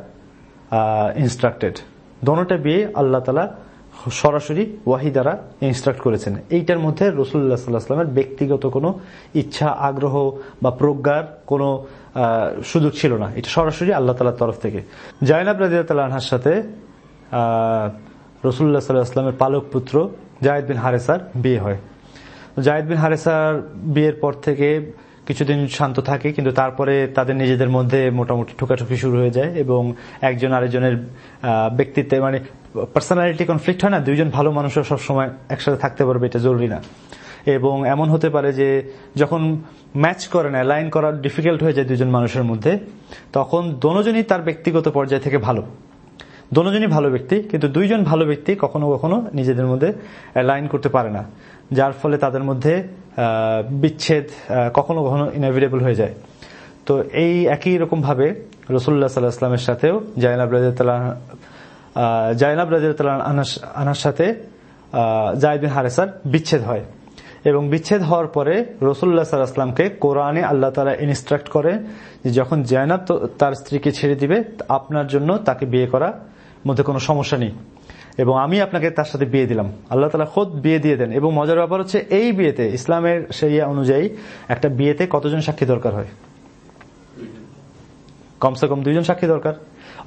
ইনস্ট্রাক্টেড দোনোটা বিয়ে আল্লাহ তালা সরাসরি ওয়াহি দ্বারা ইনস্ট্রাক্ট করেছেন। এইটার মধ্যে রসুল্লাহ সাল্লাহামের ব্যক্তিগত কোনো ইচ্ছা, আগ্রহ বা প্রজ্ঞার কোনো সুযোগ ছিল না। এটা সরাসরি আল্লাহ তালার তরফ থেকে। জায়নাব রাজিয়াল আনহার সাথে রসুল্লাহ সাল্লাহ আসলামের পালক পুত্র জায়দ বিন হারেসার বিয়ে হয়। জায়দ বিন হারেসার বিয়ের পর থেকে কিছুদিন শান্ত থাকে, কিন্তু তারপরে তাদের নিজেদের মধ্যে মোটামুটি ঠোকাঠুকি শুরু হয়ে যায় এবং একজন আরেকজনের ব্যক্তিত্বে মানে পার্সোনালিটি কনফ্লিক্ট হয় না, দুইজন ভালো মানুষও সবসময় একসাথে থাকতে পারবে, এটা জরুরি না। এবং এমন হতে পারে যে যখন ম্যাচ করে না লাইন করা ডিফিকাল্ট হয়ে যায় দুজন মানুষের মধ্যে, তখন দোনোজনই তার ব্যক্তিগত পর্যায় থেকে ভালো। দোনোজনই ভালো ব্যক্তি, কিন্তু দুইজন ভালো ব্যক্তি কখনো কখনো নিজেদের মধ্যে লাইন করতে পারে না, যার ফলে তাদের মধ্যে বিচ্ছেদ কখনো কখনো ইনএভিটেবল হয়ে যায়। তো এই একই রকম ভাবে রসুল্লাহ সাল্লাহ আসলামের সাথেও জাইনাব রাজিয়াল্লাহ জাইনাব রাজিয়াল্লাহ আনার সাথে জায়দিন হারেসার বিচ্ছেদ হয়। এবং বিচ্ছেদ হওয়ার পরে রসুল্লাহ সাল্লাহামকে কোরআনে আল্লাহ তালা ইনস্ট্রাক্ট করে যখন জায়নাব তার স্ত্রীকে ছেড়ে দিবে, আপনার জন্য তাকে বিয়ে করা মধ্যে কোনো সমস্যা নেই। এবং আমি আপনাকে তার সাথে বিয়ে দিলাম। আল্লাহ তালা খোদ বিয়ে দিয়ে দেন। এবং মজার ব্যাপার হচ্ছে, এই বিয়েতে, ইসলামের সেই অনুযায়ী একটা বিয়েতে কতজন সাক্ষী দরকার হয়? কমসে কম দুইজন সাক্ষী দরকার।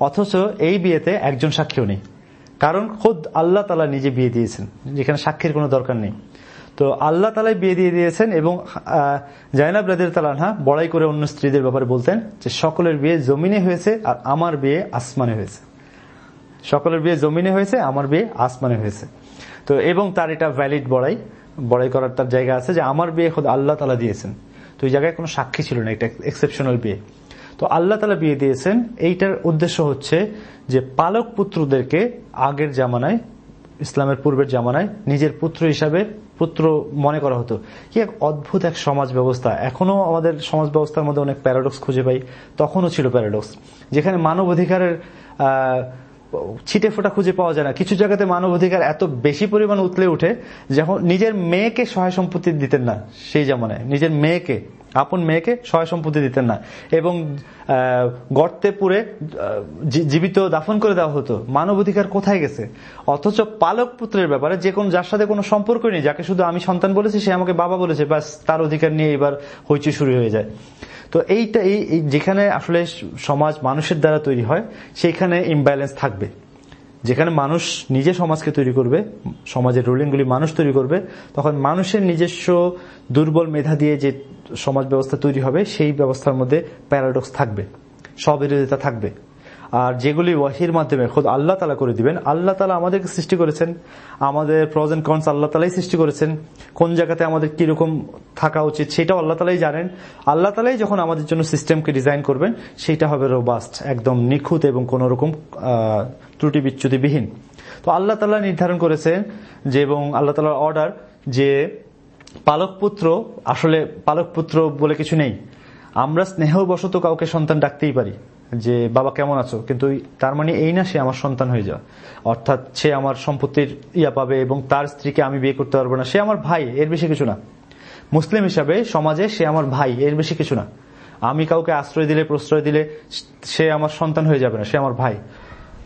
অথচ এই বিয়েতে একজন সাক্ষীও নেই। কারণ খোদ আল্লাহ তালা নিজে বিয়ে দিয়েছেন, যেখানে সাক্ষীর কোনো দরকার নেই। তো আল্লাহ তালাই বিয়ে দিয়ে দিয়েছেন এবং জাইনাব রাদির তালানহা বড়াই করে অন্য স্ত্রীদের ব্যাপারে বলতেন যে, সকলের বিয়ে জমিনে হয়েছে আর আমার বিয়ে আসমানে হয়েছে। সকলের বিয়ে জমিনে হয়েছে, আমার বিয়ে আসমানে হয়েছে। তো এবং তার এটা ভ্যালিড বড়াই বড়াই করার তার জায়গা আছে যে আমার বিয়ে খোদ আল্লাহ তালা দিয়েছেন। তো এই জায়গায় কোনো সাক্ষী ছিল না, এটা এক্সেপশনাল বিয়ে। তো আল্লাহ তালা বিয়ে দিয়েছেন, এইটার উদ্দেশ্য হচ্ছে যে পালক পুত্রদেরকে আগের জামানায়, ইসলামের পূর্বের জামানায় নিজের পুত্র হিসাবে পুত্র মনে করা হতো। কি এক অদ্ভুত এক সমাজ ব্যবস্থা। এখনও আমাদের সমাজ ব্যবস্থার মধ্যে অনেক প্যারাডক্স খুঁজে পাই, তখনও ছিল প্যারাডক্স যেখানে মানব অধিকারের ছিটে ফোটা খুঁজে পাওয়া যায় না। কিছু জায়গাতে মানব অধিকার এত বেশি পরিমাণ উতলে উঠে যখন নিজের মেয়েকে সহায় সম্পত্তি দিতেন না সেই জামানায়। নিজের মেয়েকে, আপন মেয়েকে সহায় সম্পত্তি দিতেন না। এবং গর্তে পুরে জীবিত দাফন করে দেওয়া হতো। মানব অধিকার কোথায় গেছে? অথচ পালক পুত্রের ব্যাপারে যে কোন, যার সাথে কোনো সম্পর্ক নেই, যাকে শুধু আমি সন্তান বলেছি, সে আমাকে বাবা বলেছে, ব্যাস, তার অধিকার নিয়ে এবার হইচই শুরু হয়ে যায়। তো এইটা এই যেখানে আসলে সমাজ মানুষের দ্বারা তৈরি হয়, সেখানে ইমব্যালেন্স থাকবে। যেখানে মানুষ নিজে সমাজকে তৈরি করবে, সমাজের রুলিংগুলি মানুষ তৈরি করবে, তখন মানুষের নিজস্ব দুর্বল মেধা দিয়ে যে সমাজ ব্যবস্থা তৈরি হবে, সেই ব্যবস্থার মধ্যে প্যারাডক্স থাকবে, স্ববিরোধিতা থাকবে। আর যেগুলি ওয়াহির মাধ্যমে খোদ আল্লাহ তালা করে দিবেন, আল্লাহ তালা আমাদেরকে সৃষ্টি করেছেন। আমাদের প্রজ এন্ড কনস আল্লাহ তালাই সৃষ্টি করেছেন। কোন জায়গাতে আমাদের কীরকম থাকা উচিত সেটাও আল্লাহ তালাই জানেন। আল্লাহ তালাই যখন আমাদের জন্য সিস্টেমকে ডিজাইন করবেন সেটা হবে রোবাস্ট একদম নিখুঁত এবং কোন রকম ত্রুটি বিচ্যুতিবিহীন। তো আল্লাহ তালা নির্ধারণ করেছেন যে এবং আল্লাহ তালার অর্ডার যে পালক পুত্র আসলে পালক পুত্র বলে কিছু নেই। আমরা স্নেহবশত কাউকে সন্তান ডাকতেই পারি। যে, বাবা, কেমন আছো? কিন্তু তার মানে এই না সে আমার সন্তান হয়ে যাওয়া। অর্থাৎ সে আমার সম্পত্তির ইয়া পাবে এবং তার স্ত্রীকে আমি বিয়ে করতে পারব না। সে আমার ভাই, এর বেশি কিছু না। মুসলিম হিসাবে সমাজে সে আমার ভাই, এর বেশি কিছু না। আমি কাউকে আশ্রয় দিলে, প্রশ্রয় দিলে সে আমার সন্তান হয়ে যাবে না, সে আমার ভাই।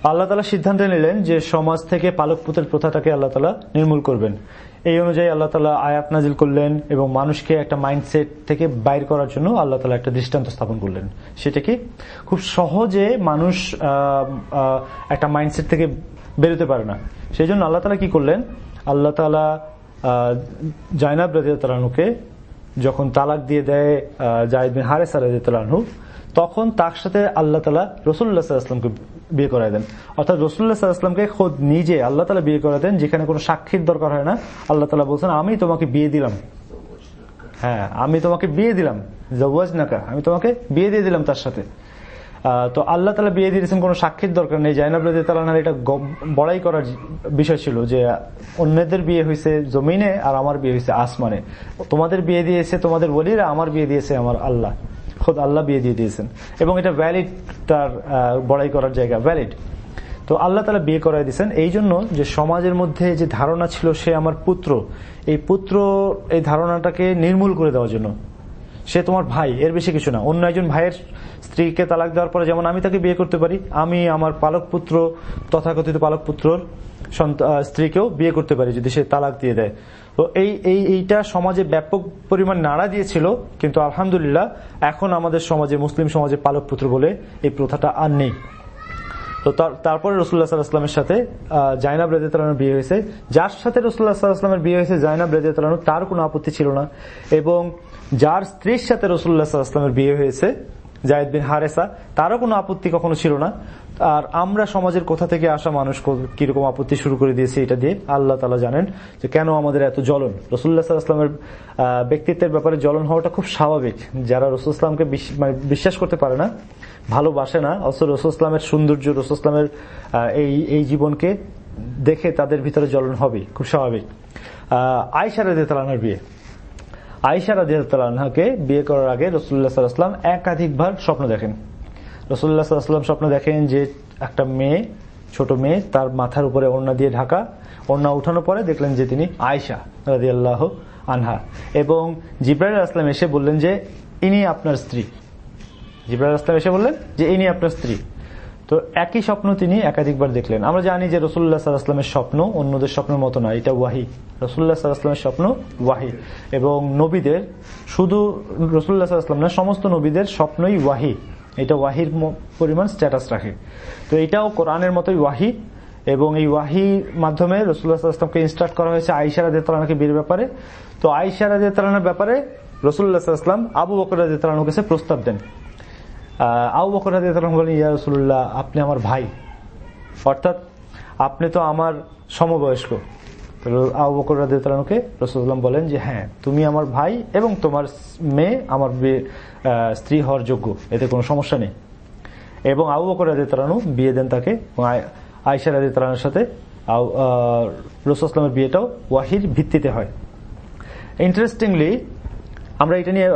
আল্লাহ তালা সিদ্ধান্ত নিলেন যে, সমাজ থেকে পালক পুতের প্রথাটাকে আল্লাহ তালা নির্মূল করবেন। এই অনুযায়ী আল্লাহ তালা আয়াত নাজিল করলেন এবং মানুষকে একটা মাইন্ডসেট থেকে বাইর করার জন্য আল্লাহ তালা একটা দৃষ্টান্ত স্থাপন করলেন। সেটা কি? খুব সহজে মানুষ একটা মাইন্ডসেট থেকে বেরোতে পারে না। সেই জন্য আল্লাহ তালা কি করলেন? আল্লাহ তালা জাইনাব রাজিয়া তালানুকে যখন তালাক দিয়ে দেয় জায়দ বিন হারেসা রাজিয়া তালানহু তখন তার সাথে আল্লাহ তালা রসুল্লাহ সাল্লামকে বিয়ে করাই দেন। অর্থাৎ রসুল্লাহ খোদ নিজে আল্লাহ তালা বিয়ে করাই দেন, যেখানে কোনো সাক্ষীর দরকার হয় না। আল্লাহ তালা বলছেন, আমি তোমাকে বিয়ে দিলাম। হ্যাঁ আমি তোমাকে বিয়ে দিলাম। জওয়াজ নাকা আমি তোমাকে বিয়ে দিয়ে দিলাম তার সাথে। তো আল্লাহ তালা বিয়ে দিয়েছেন, কোনো সাক্ষীর দরকার নেই। জাইনাব রাজি এটা বড়াই করার বিষয় ছিল যে, অন্যদের বিয়ে হয়েছে জমিনে আর আমার বিয়ে হয়েছে আসমানে। তোমাদের বিয়ে দিয়েছে তোমাদের বলিরা আমার বিয়ে দিয়েছে আমার আল্লাহ। খোদ আল্লাহ বিয়ে দিয়ে দিয়েছেন। এবং এটা ভ্যালিড তার বড়াই করার জায়গা ভ্যালিড তো আল্লাহ তালা বিয়ে করাই দিয়েছেন। এই জন্য যে সমাজের মধ্যে যে ধারণা ছিল, সে আমার পুত্র, এই পুত্র এই ধারণাটাকে নির্মূল করে দেওয়ার জন্য। সে তোমার ভাই, এর বেশি কিছু না। অন্য একজন ভাইয়ের স্ত্রীকে তালাক দেওয়ার পরে যেমন আমি তাকে বিয়ে করতে পারি, আমি আমার পালক পুত্র, তথাকথিত পালক পুত্রর স্ত্রীকেও বিয়ে করতে পারি যদি সে তালাক দিয়ে দেয়। তো এই এই, এইটা সমাজে ব্যাপক পরিমাণ নাড়া দিয়েছিল, কিন্তু আলহামদুলিল্লাহ এখন আমাদের সমাজে, মুসলিম সমাজে পালক পুত্র বলে এই প্রথাটা আর নেই। তো তারপরে রসুল্লাহ সাল্লাহামের সাথে জাইনাব রেদিতালানোর বিয়ে হয়েছে। যার সাথে রসুল্লাহ সাল্লাহামের বিয়ে হয়েছে, জাইনাব রেদিতালানো তার কোনো আপত্তি ছিল না। এবং যার স্ত্রীর সাথে রসুল্লাহ সাল্লাহামের বিয়ে হয়েছে জায়দ বিন হারেসা, তারও কোনো আপত্তি কখনো ছিল না। আর আমরা সমাজের কোথা থেকে আসা মানুষ কীরকম আপত্তি শুরু করে দিয়েছি এটা দিয়ে আল্লাহ তালা জানেন যে কেন আমাদের এত জ্বলন। রসুল্লাহ সাল্লাহামের ব্যক্তিত্বের ব্যাপারে জ্বলন হওয়াটা খুব স্বাভাবিক। যারা রসুল ইসলামকে মানে বিশ্বাস করতে পারে না, ভালোবাসে না, অথচ রসুল ইসলামের সৌন্দর্য, রসুল ইসলামের এই এই জীবনকে দেখে তাদের ভিতরে জ্বলন হবে। খুব স্বাভাবিক। আয়সা রেদে তালানার বিয়ে। আয়সা রাজিয়ালকে বিয়ে করার আগে রসুল্লাহ সাল্লাম একাধিকবার স্বপ্ন দেখেন। রসুল্লাহ সাল্লাম স্বপ্ন দেখেন যে একটা মেয়ে, ছোট মেয়ে তার মাথার উপরে ওড়না দিয়ে ঢাকা, ওড়না উঠানোর পরে দেখলেন যে তিনি আয়সা রাজি আল্লাহ আনহা। এবং জিব্রাইল আসলাম এসে বললেন যে, ইনি আপনার স্ত্রী। জিব্রাইল আসলাম এসে বললেন যে, ইনি আপনার স্ত্রী। তো একই স্বপ্ন তিনি একাধিকবার দেখলেন। আমরা জানি যে রসুল্লাহ সাল্লাহামের স্বপ্ন অন্যদের স্বপ্নের মতো না এটা ওয়াহি। রসুল্লাহ সাল্লাহামের স্বপ্ন ওয়াহি। এবং নবীদের শুধু রসুল্লাহ সাল্লাহাম না সমস্ত নবীদের স্বপ্নই ওয়াহি। এটা ওয়াহির পরিমাণ স্ট্যাটাস রাখে। তো এটাও কোরআনের মতোই ওয়াহি এবং এই ওয়াহির মাধ্যমে রসুল্লাহ সাল্লামকে ইনস্ট্রাক্ট করা হয়েছে আইসারা দেতালানাকে বীর ব্যাপারে। তো আইসারা দেতালানার ব্যাপারে রসুল্লাহ সাল্লাম আবু বকর দেতালানোর কাছে প্রস্তাব দেন। আউ বকর বলেন রসুল্লাহ আপনি আমার ভাই। অর্থাৎ, আপনি তো আমার সমবয়স্ক। আবু বকর রাদিয়ালকে রসুল্লাম বলেন যে হ্যাঁ তুমি আমার ভাই এবং তোমার মেয়ে আমার স্ত্রী হওয়ার যোগ্য। এতে কোনো সমস্যা নেই। এবং আবু বকর রাদিয়ালু বিয়ে দেন তাকে আয়সা রাদিয়ালের সাথে রসুলামের বিয়েটাও ওয়াহির ভিত্তিতে হয়। ইন্টারেস্টিংলি আমরা এটা নিয়ে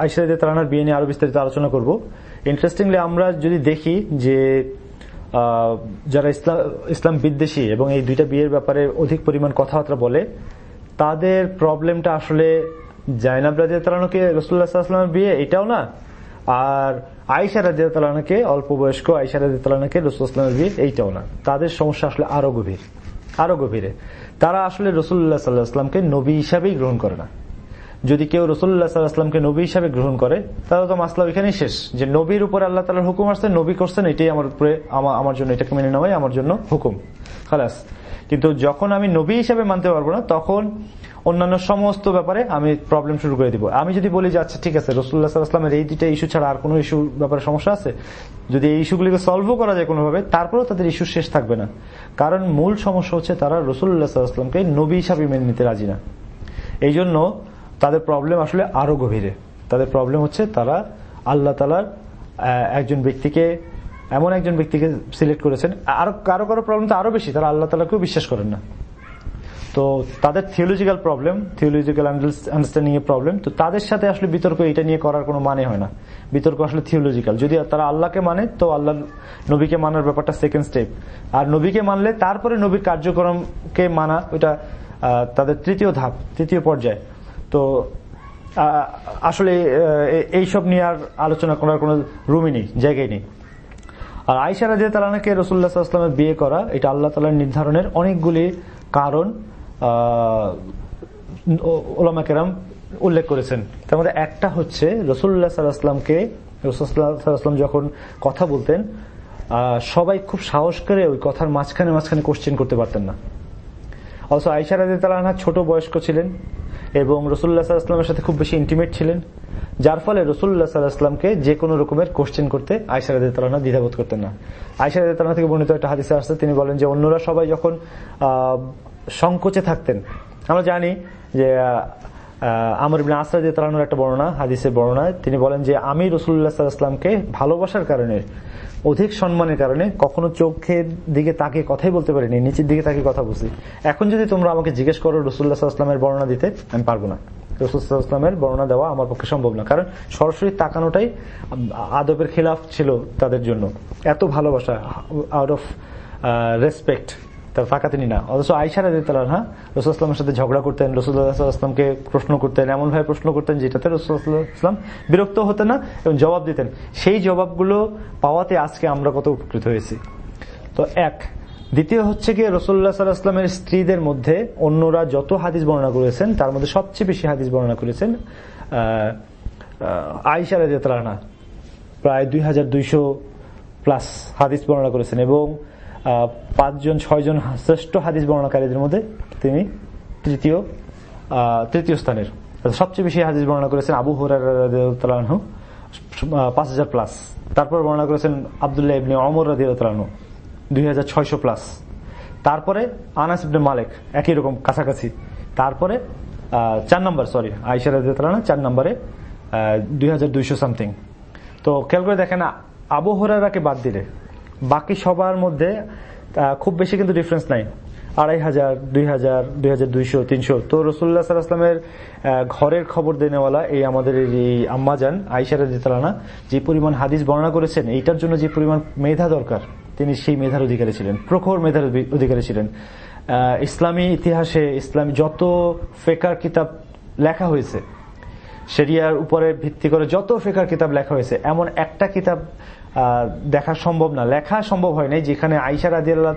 আইসাদের তালানার বিয়ে নিয়ে আরও বিস্তারিত আলোচনা করব। ইন্টারেস্টিংলি আমরা যদি দেখি যে যারা ইসলাম ইসলাম বিদ্বেষী এবং এই দুইটা বিয়ের ব্যাপারে অধিক পরিমাণ কথাবার্তা বলে, তাদের প্রবলেমটা আসলে জাইনাব রাজিয়া তালানকে রসুল্লাহামের বিয়ে, এটাও না। আর আইসা রাজিয়া তালানকে অল্প বয়স্ক আইসা রাজিয়া তালানকে রসুল্লাহামের বিয়ে, এইটাও না। তাদের সমস্যা আসলে আরও গভীর, আরও গভীরে। তারা আসলে রসুল্লাহ সাল্লাহ আসলামকে নবী হিসাবেই গ্রহণ করে না। যদি কেউ রসুল্লাহ সাল্লাহামকে নবী হিসাবে গ্রহণ করে, তাহলে তো মাসলা ওইখানেই শেষ। যে নবীর উপর আল্লাহ তালার হুকুম আসছে, নবী করছেন, এটাই আমার উপরে আমার জন্য, এটাকে মেনে নেওয়াই আমার জন্য হুকুম। খালাস। কিন্তু যখন আমি নবী হিসাবে মানতে পারব না, তখন অন্যান্য সমস্ত ব্যাপারে আমি প্রবলেম শুরু করে দিব। আমি যদি বলি যে আচ্ছা ঠিক আছে রসুল্লাহ সাল্লাহামের এই দুইটা ইস্যু ছাড়া আর কোনো ইস্যু ব্যাপারে সমস্যা আছে? যদি এই ইস্যুগুলিকে সলভও করা যায় কোনোভাবে, তারপরেও তাদের ইস্যু শেষ থাকবে না। কারণ মূল সমস্যা হচ্ছে তারা রসুল্লাহ সাল্লাহামকে নবী হিসাবে মেনে নিতে রাজি না। এই জন্য তাদের প্রবলেম আসলে আরও গভীরে। তাদের প্রবলেম হচ্ছে তারা আল্লাহ তালার একজন ব্যক্তিকে, এমন একজন ব্যক্তিকে সিলেক্ট করেছেন। আরও, কারও কারও প্রবলেম তো আরও বেশি, তারা আল্লাহ তালাকেও বিশ্বাস করেন না। তো তাদের থিওলজিক্যাল প্রবলেম থিওলজিক্যাল আন্ডারস্ট্যান্ডিং এর প্রবলেম তো তাদের সাথে আসলে বিতর্ক এটা নিয়ে করার কোনো মানে হয় না। বিতর্ক আসলে থিওলজিক্যাল যদি তারা আল্লাহকে মানে তো আল্লাহ নবীকে মানার ব্যাপারটা সেকেন্ড স্টেপ আর নবীকে মানলে তারপরে নবীর কার্যক্রমকে মানা, ওইটা তাদের তৃতীয় ধাপ, তৃতীয় পর্যায়ে। তো আসলে এইসব নিয়ে আর আলোচনা করার কোনো রুমই নেই জায়গায় নেই। আর আইসা রাজিয়া তালানাকে রসুল্লাহ আসলামের বিয়ে করা, এটা আল্লাহ তালার নির্ধারণের অনেকগুলি কারণ ওলামা কেরাম উল্লেখ করেছেন। তার মধ্যে একটা হচ্ছে রসুল্লাহ সাল্লাহামকে রসুল্লাহাম যখন কথা বলতেন সবাই খুব সাহস করে ওই কথার মাঝখানে মাঝখানে কোশ্চেন করতে পারতেন না। অবশ্য আইসা রাজি তালাহা ছোট বয়স্ক ছিলেন এবং রসুল্লাহ সাল্লাহামের সাথে খুব বেশি ইন্টিমেট ছিলেন, যার ফলে রসুল্লাহ সাল্লাহামকে যে কোনো রকমের কোশ্চেন করতে আয়সার তালানা দ্বিধাবোধ করতেন না। আয়সার তালানা থেকে বর্ণিত একটা হাদিসে আসতে তিনি বলেন যে, অন্যরা সবাই যখন সংকোচে থাকতেন, আমরা জানি যে আমর ইবিন আসরাদ তালানোর একটা বর্ণনা, হাদিসের বর্ণনা। তিনি বলেন যে, আমি রসুল্লাহ সাল্লাহামকে ভালোবাসার কারণে, অধিক সম্মানের কারণে কখনো চোখের দিকে তাকে কথাই বলতে পারিনি, নিচের দিকে তাকে কথা বুঝি এখন যদি তোমরা আমাকে জিজ্ঞেস করো রসুল্লাহ সাল্লামের বর্ণনা দিতে, আমি পারব না। রসুলামের বর্ণনা দেওয়া আমার পক্ষে সম্ভব না। কারণ সরাসরি তাকানোটাই আদবের খিলাফ ছিল তাদের জন্য। এত ভালোবাসা আউট অফ রেসপেক্ট তার ফাঁকা তিনি না। অথচ আইসা রাজি হ্যাঁ রসুলামের সাথে ঝগড়া করতেন রসুল্লাহামকে প্রশ্ন করতেন এমন ভাবে প্রশ্ন করতেন যেটাতে রসুলাম বিরক্ত হতেন না এবং জবাব দিতেন। সেই জবাবগুলো পাওয়াতে আজকে আমরা কত উপকৃত হয়েছি। তো এক, দ্বিতীয় হচ্ছে কি রসুল্লাহ সাল্লাহামের স্ত্রীদের মধ্যে অন্যরা যত হাদিস বর্ণনা করেছেন, তার মধ্যে সবচেয়ে বেশি হাদিস বর্ণনা করেছেন আইসা রাজি প্রায় দুই হাজার দুইশো প্লাস হাদিস বর্ণনা করেছেন এবং পাঁচজন, ছয়জন শ্রেষ্ঠ হাদিস বর্ণনাকারীদের মধ্যে তিনি তৃতীয় তৃতীয় স্থানের। সবচেয়ে বেশি হাদিস বর্ণনা করেছেন আবু হরাহ পাঁচ হাজার প্লাস। তারপর বর্ণনা করেছেন আবদুল্লাহ ইবনে অমর রাদিউতালাহু দুই হাজার ছয়শো প্লাস। তারপরে আনাস ইবনে মালিক, একই রকম কাছাকাছি। তারপরে চার নম্বর সরি আইসা রাদিউতালাহু চার নম্বরে দুই হাজার দুইশো সামথিং তো খেয়াল করে দেখেন, আবু হরারাকে বাদ দিলে বাকি সবার মধ্যে খুব বেশি কিন্তু ডিফারেন্স নাই। আড়াই হাজার, দুই হাজার দুই হাজার দুইশো, তিনশো। তো রসুল্লাহ সাল্লাহামের ঘরের খবর দেনেওয়ালা এই আমাদের এই আম্মাজান আইসারা জিতালানা যে পরিমাণ হাদিস বর্ণনা করেছেন, এইটার জন্য যে পরিমাণ মেধা দরকার, তিনি সেই মেধার অধিকারী ছিলেন, প্রখর মেধার অধিকারী ছিলেন। ইসলামী ইতিহাসে ইসলামী যত ফেকার কিতাব লেখা হয়েছে সেরিয়ার উপরে ভিত্তি করে যত ফেকার কিতাব লেখা হয়েছে, এমন একটা কিতাব দেখা সম্ভব না, লেখা সম্ভব হয় নাই, যেখানে আইসা রাজি আল্লাহ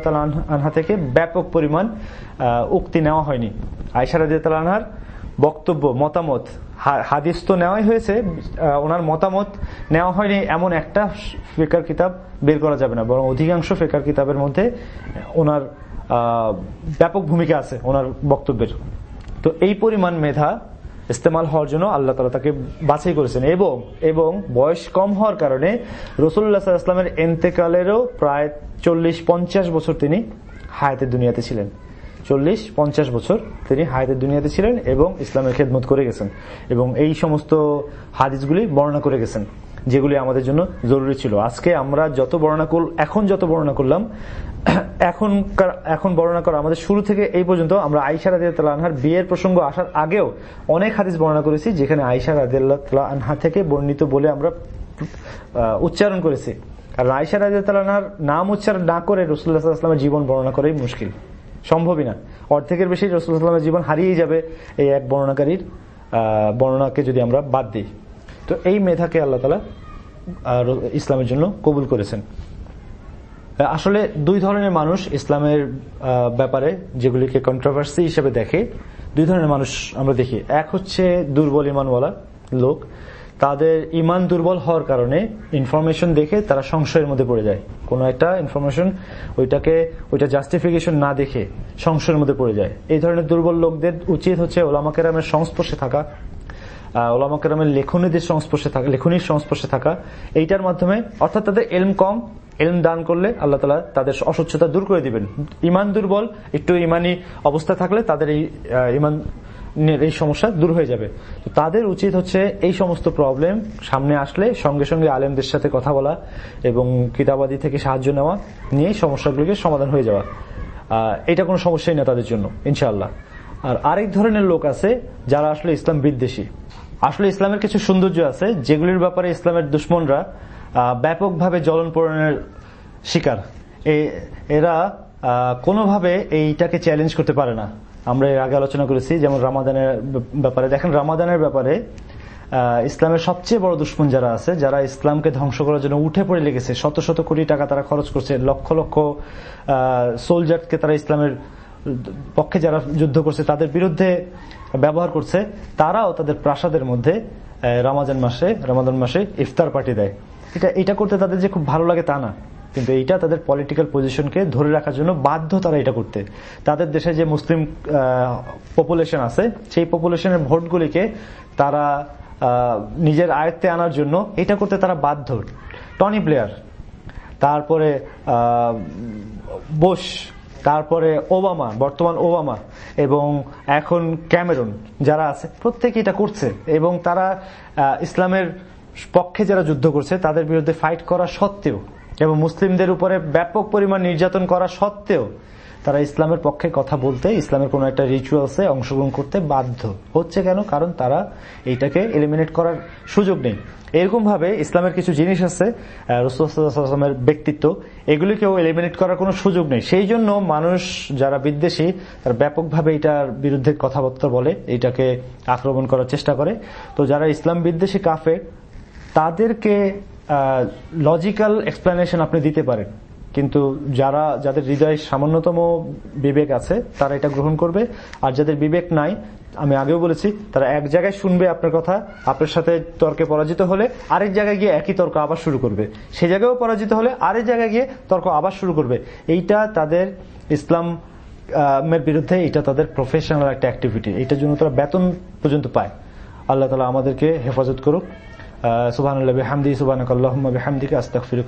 আনহা থেকে ব্যাপক পরিমাণ উক্তি নেওয়া হয়নি। আইসা রাজি আনহার বক্তব্য, মতামত হাদিস তো নেওয়াই হয়েছে ওনার মতামত নেওয়া হয়নি, এমন একটা ফেকার কিতাব বের করা যাবে না, বরং অধিকাংশ ফেকার কিতাবের মধ্যে ওনার ব্যাপক ভূমিকা আছে, ওনার বক্তব্যের। তো এই পরিমাণ মেধা ইস্তেমাল হওয়ার জন্য আল্লাহ তালা তাকে বাছাই করেছেন। এবং এবং বয়স কম হওয়ার কারণে রসুল্লাহ ইসলামের এন্তেকালেরও প্রায় চল্লিশ পঞ্চাশ বছর তিনি হায়াতের দুনিয়াতে ছিলেন। চল্লিশ পঞ্চাশ বছর তিনি হায়াতের দুনিয়াতে ছিলেন এবং ইসলামের খেদমত করে গেছেন। এবং এই সমস্ত হাদিসগুলি বর্ণনা করে গেছেন, যেগুলি আমাদের জন্য জরুরি ছিল। আজকে আমরা যত বর্ণনা এখন যত বর্ণনা করলাম এখন এখন বর্ণনা করা, আমাদের শুরু থেকে এই পর্যন্ত আমরা আইসা রাজি আনহার বিয়ের প্রসঙ্গ আসার আগেও অনেক হাদিস বর্ণনা করেছি, যেখানে আইসা রাজি আনহা থেকে বর্ণিত বলে আমরা উচ্চারণ করেছি। কারণ আইসা রাজি আনহার নাম উচ্চারণ না করে রসুল্লাহামের জীবন বর্ণনা করাই মুশকিল। সম্ভবই না। অর্ধেকের বেশি রসুল্লাহামের জীবন হারিয়ে যাবে এই এক বর্ণনাকারীর বর্ণনাকে যদি আমরা বাদ দিই। তো এই মেধাকে আল্লাহ তালা ইসলামের জন্য কবুল করেছেন। আসলে দুই ধরনের মানুষ ইসলামের ব্যাপারে যেগুলিকে কন্ট্রোভার্সি হিসেবে দেখে, দুই ধরনের মানুষ আমরা দেখি। এক হচ্ছে দুর্বল ইমানওয়ালা লোক। তাদের ইমান দুর্বল হওয়ার কারণে ইনফরমেশন দেখে তারা সংশয়ের মধ্যে পড়ে যায়। কোনো একটা ইনফরমেশন ওইটাকে, ওইটা জাস্টিফিকেশন না দেখে সংশয়ের মধ্যে পড়ে যায়। এই ধরনের দুর্বল লোকদের উচিত হচ্ছে ওলামাকেরামের সংস্পর্শে থাকা ওলামাকেরামের লেখনীদের সংস্পর্শে থাকা লেখনীর সংস্পর্শে থাকা এইটার মাধ্যমে, অর্থাৎ তাদের এলম কম, এলম দান করলে আল্লাহ তালা তাদের অস্বচ্ছতা দূর করে দিবেন। ইমান দুর্বল, একটু ইমানি অবস্থা থাকলে তাদের এই ইমান এই সমস্যা দূর হয়ে যাবে। তো তাদের উচিত হচ্ছে এই সমস্ত প্রবলেম সামনে আসলে সঙ্গে সঙ্গে আলেমদের সাথে কথা বলা এবং কিতাবাদি থেকে সাহায্য নেওয়া নিয়ে সমস্যাগুলিকে সমাধান হয়ে যাওয়া। এটা কোনো সমস্যাই না তাদের জন্য, ইনশাআল্লাহ। আর আরেক ধরনের লোক আছে যারা আসলে ইসলাম বিদ্বেষী। আসলে ইসলামের কিছু সৌন্দর্য আছে, যেগুলির ব্যাপারে ইসলামের দুশ্মনরা ব্যাপকভাবে জ্বলন পূরণের শিকার। এরা কোনোভাবে এইটাকে চ্যালেঞ্জ করতে পারে না। আমরা এর আগে আলোচনা করেছি, যেমন রামাদানের ব্যাপারে। দেখেন, রামাদানের ব্যাপারে ইসলামের সবচেয়ে বড় দুশ্মন যারা আছে, যারা ইসলামকে ধ্বংস করার জন্য উঠে পড়ে লেগেছে, শত শত কোটি টাকা তারা খরচ করছে, লক্ষ লক্ষ সোলজারকে তারা ইসলামের পক্ষে যারা যুদ্ধ করছে, তাদের বিরুদ্ধে ব্যবহার করছে, তারাও তাদের প্রাসাদের মধ্যে রামাজান মাসে, রামাদান মাসে ইফতার পার্টি দেয়। এটা এটা করতে তাদের যে খুব ভালো লাগে তা না। কিন্তু এইটা তাদের পলিটিক্যাল পজিশনকে ধরে রাখার জন্য বাধ্য তারা এটা করতে। তাদের দেশে যে মুসলিম পপুলেশন আছে, সেই পপুলেশনের ভোটগুলিকে তারা নিজের আয়ত্তে আনার জন্য এটা করতে তারা বাধ্য। টনি প্লেয়ার তারপরে বোস তারপরে ওবামা, বর্তমান ওবামা এবং এখন ক্যামেরুন যারা আছে প্রত্যেকে এটা করছে এবং তারা ইসলামের পক্ষে যারা যুদ্ধ করছে তাদের বিরুদ্ধে ফাইট করা সত্ত্বেও এবং মুসলিমদের উপরে ব্যাপক পরিমাণ নির্যাতন করা সত্ত্বেও তারা ইসলামের পক্ষে কথা বলতে, ইসলামের কোন একটা রিচুয়ালসে অংশগ্রহণ করতে বাধ্য হচ্ছে কেন? কারণ তারা এইটাকে এলিমিনেট করার সুযোগ নেই। এরকম ভাবে ইসলামের কিছু জিনিস আছে রসুলের ব্যক্তিত্ব এগুলিকেও এলিমিনেট করার কোনো সুযোগ নেই। সেই জন্য মানুষ যারা বিদ্বেষী, তারা ব্যাপকভাবে এটার বিরুদ্ধে কথাবার্তা বলে, এটাকে আক্রমণ করার চেষ্টা করে। তো যারা ইসলাম বিদ্বেষী কাফে তাদেরকে লজিক্যাল এক্সপ্লেনেশন আপনি দিতে পারেন। কিন্তু যারা, যাদের হৃদয়ে সামান্যতম বিবেক আছে, তারা এটা গ্রহণ করবে। আর যাদের বিবেক নাই আমি আগেও বলেছি, তারা এক জায়গায় শুনবে আপনার কথা, আপনার সাথে তর্কে পরাজিত হলে আরেক জায়গায় গিয়ে একই তর্ক আবার শুরু করবে। সে জায়গায়ও পরাজিত হলে আরেক জায়গায় গিয়ে তর্ক আবার শুরু করবে। এইটা তাদের ইসলাম এর বিরুদ্ধে এটা তাদের প্রফেশনাল একটা অ্যাক্টিভিটি এটার জন্য তারা বেতন পর্যন্ত পায়। আল্লাহ তালা আমাদেরকে হেফাজত করুক। সুবাহ হামদি সুবাহ আল্লাহ হামদিকে আস্তাক ফিরুক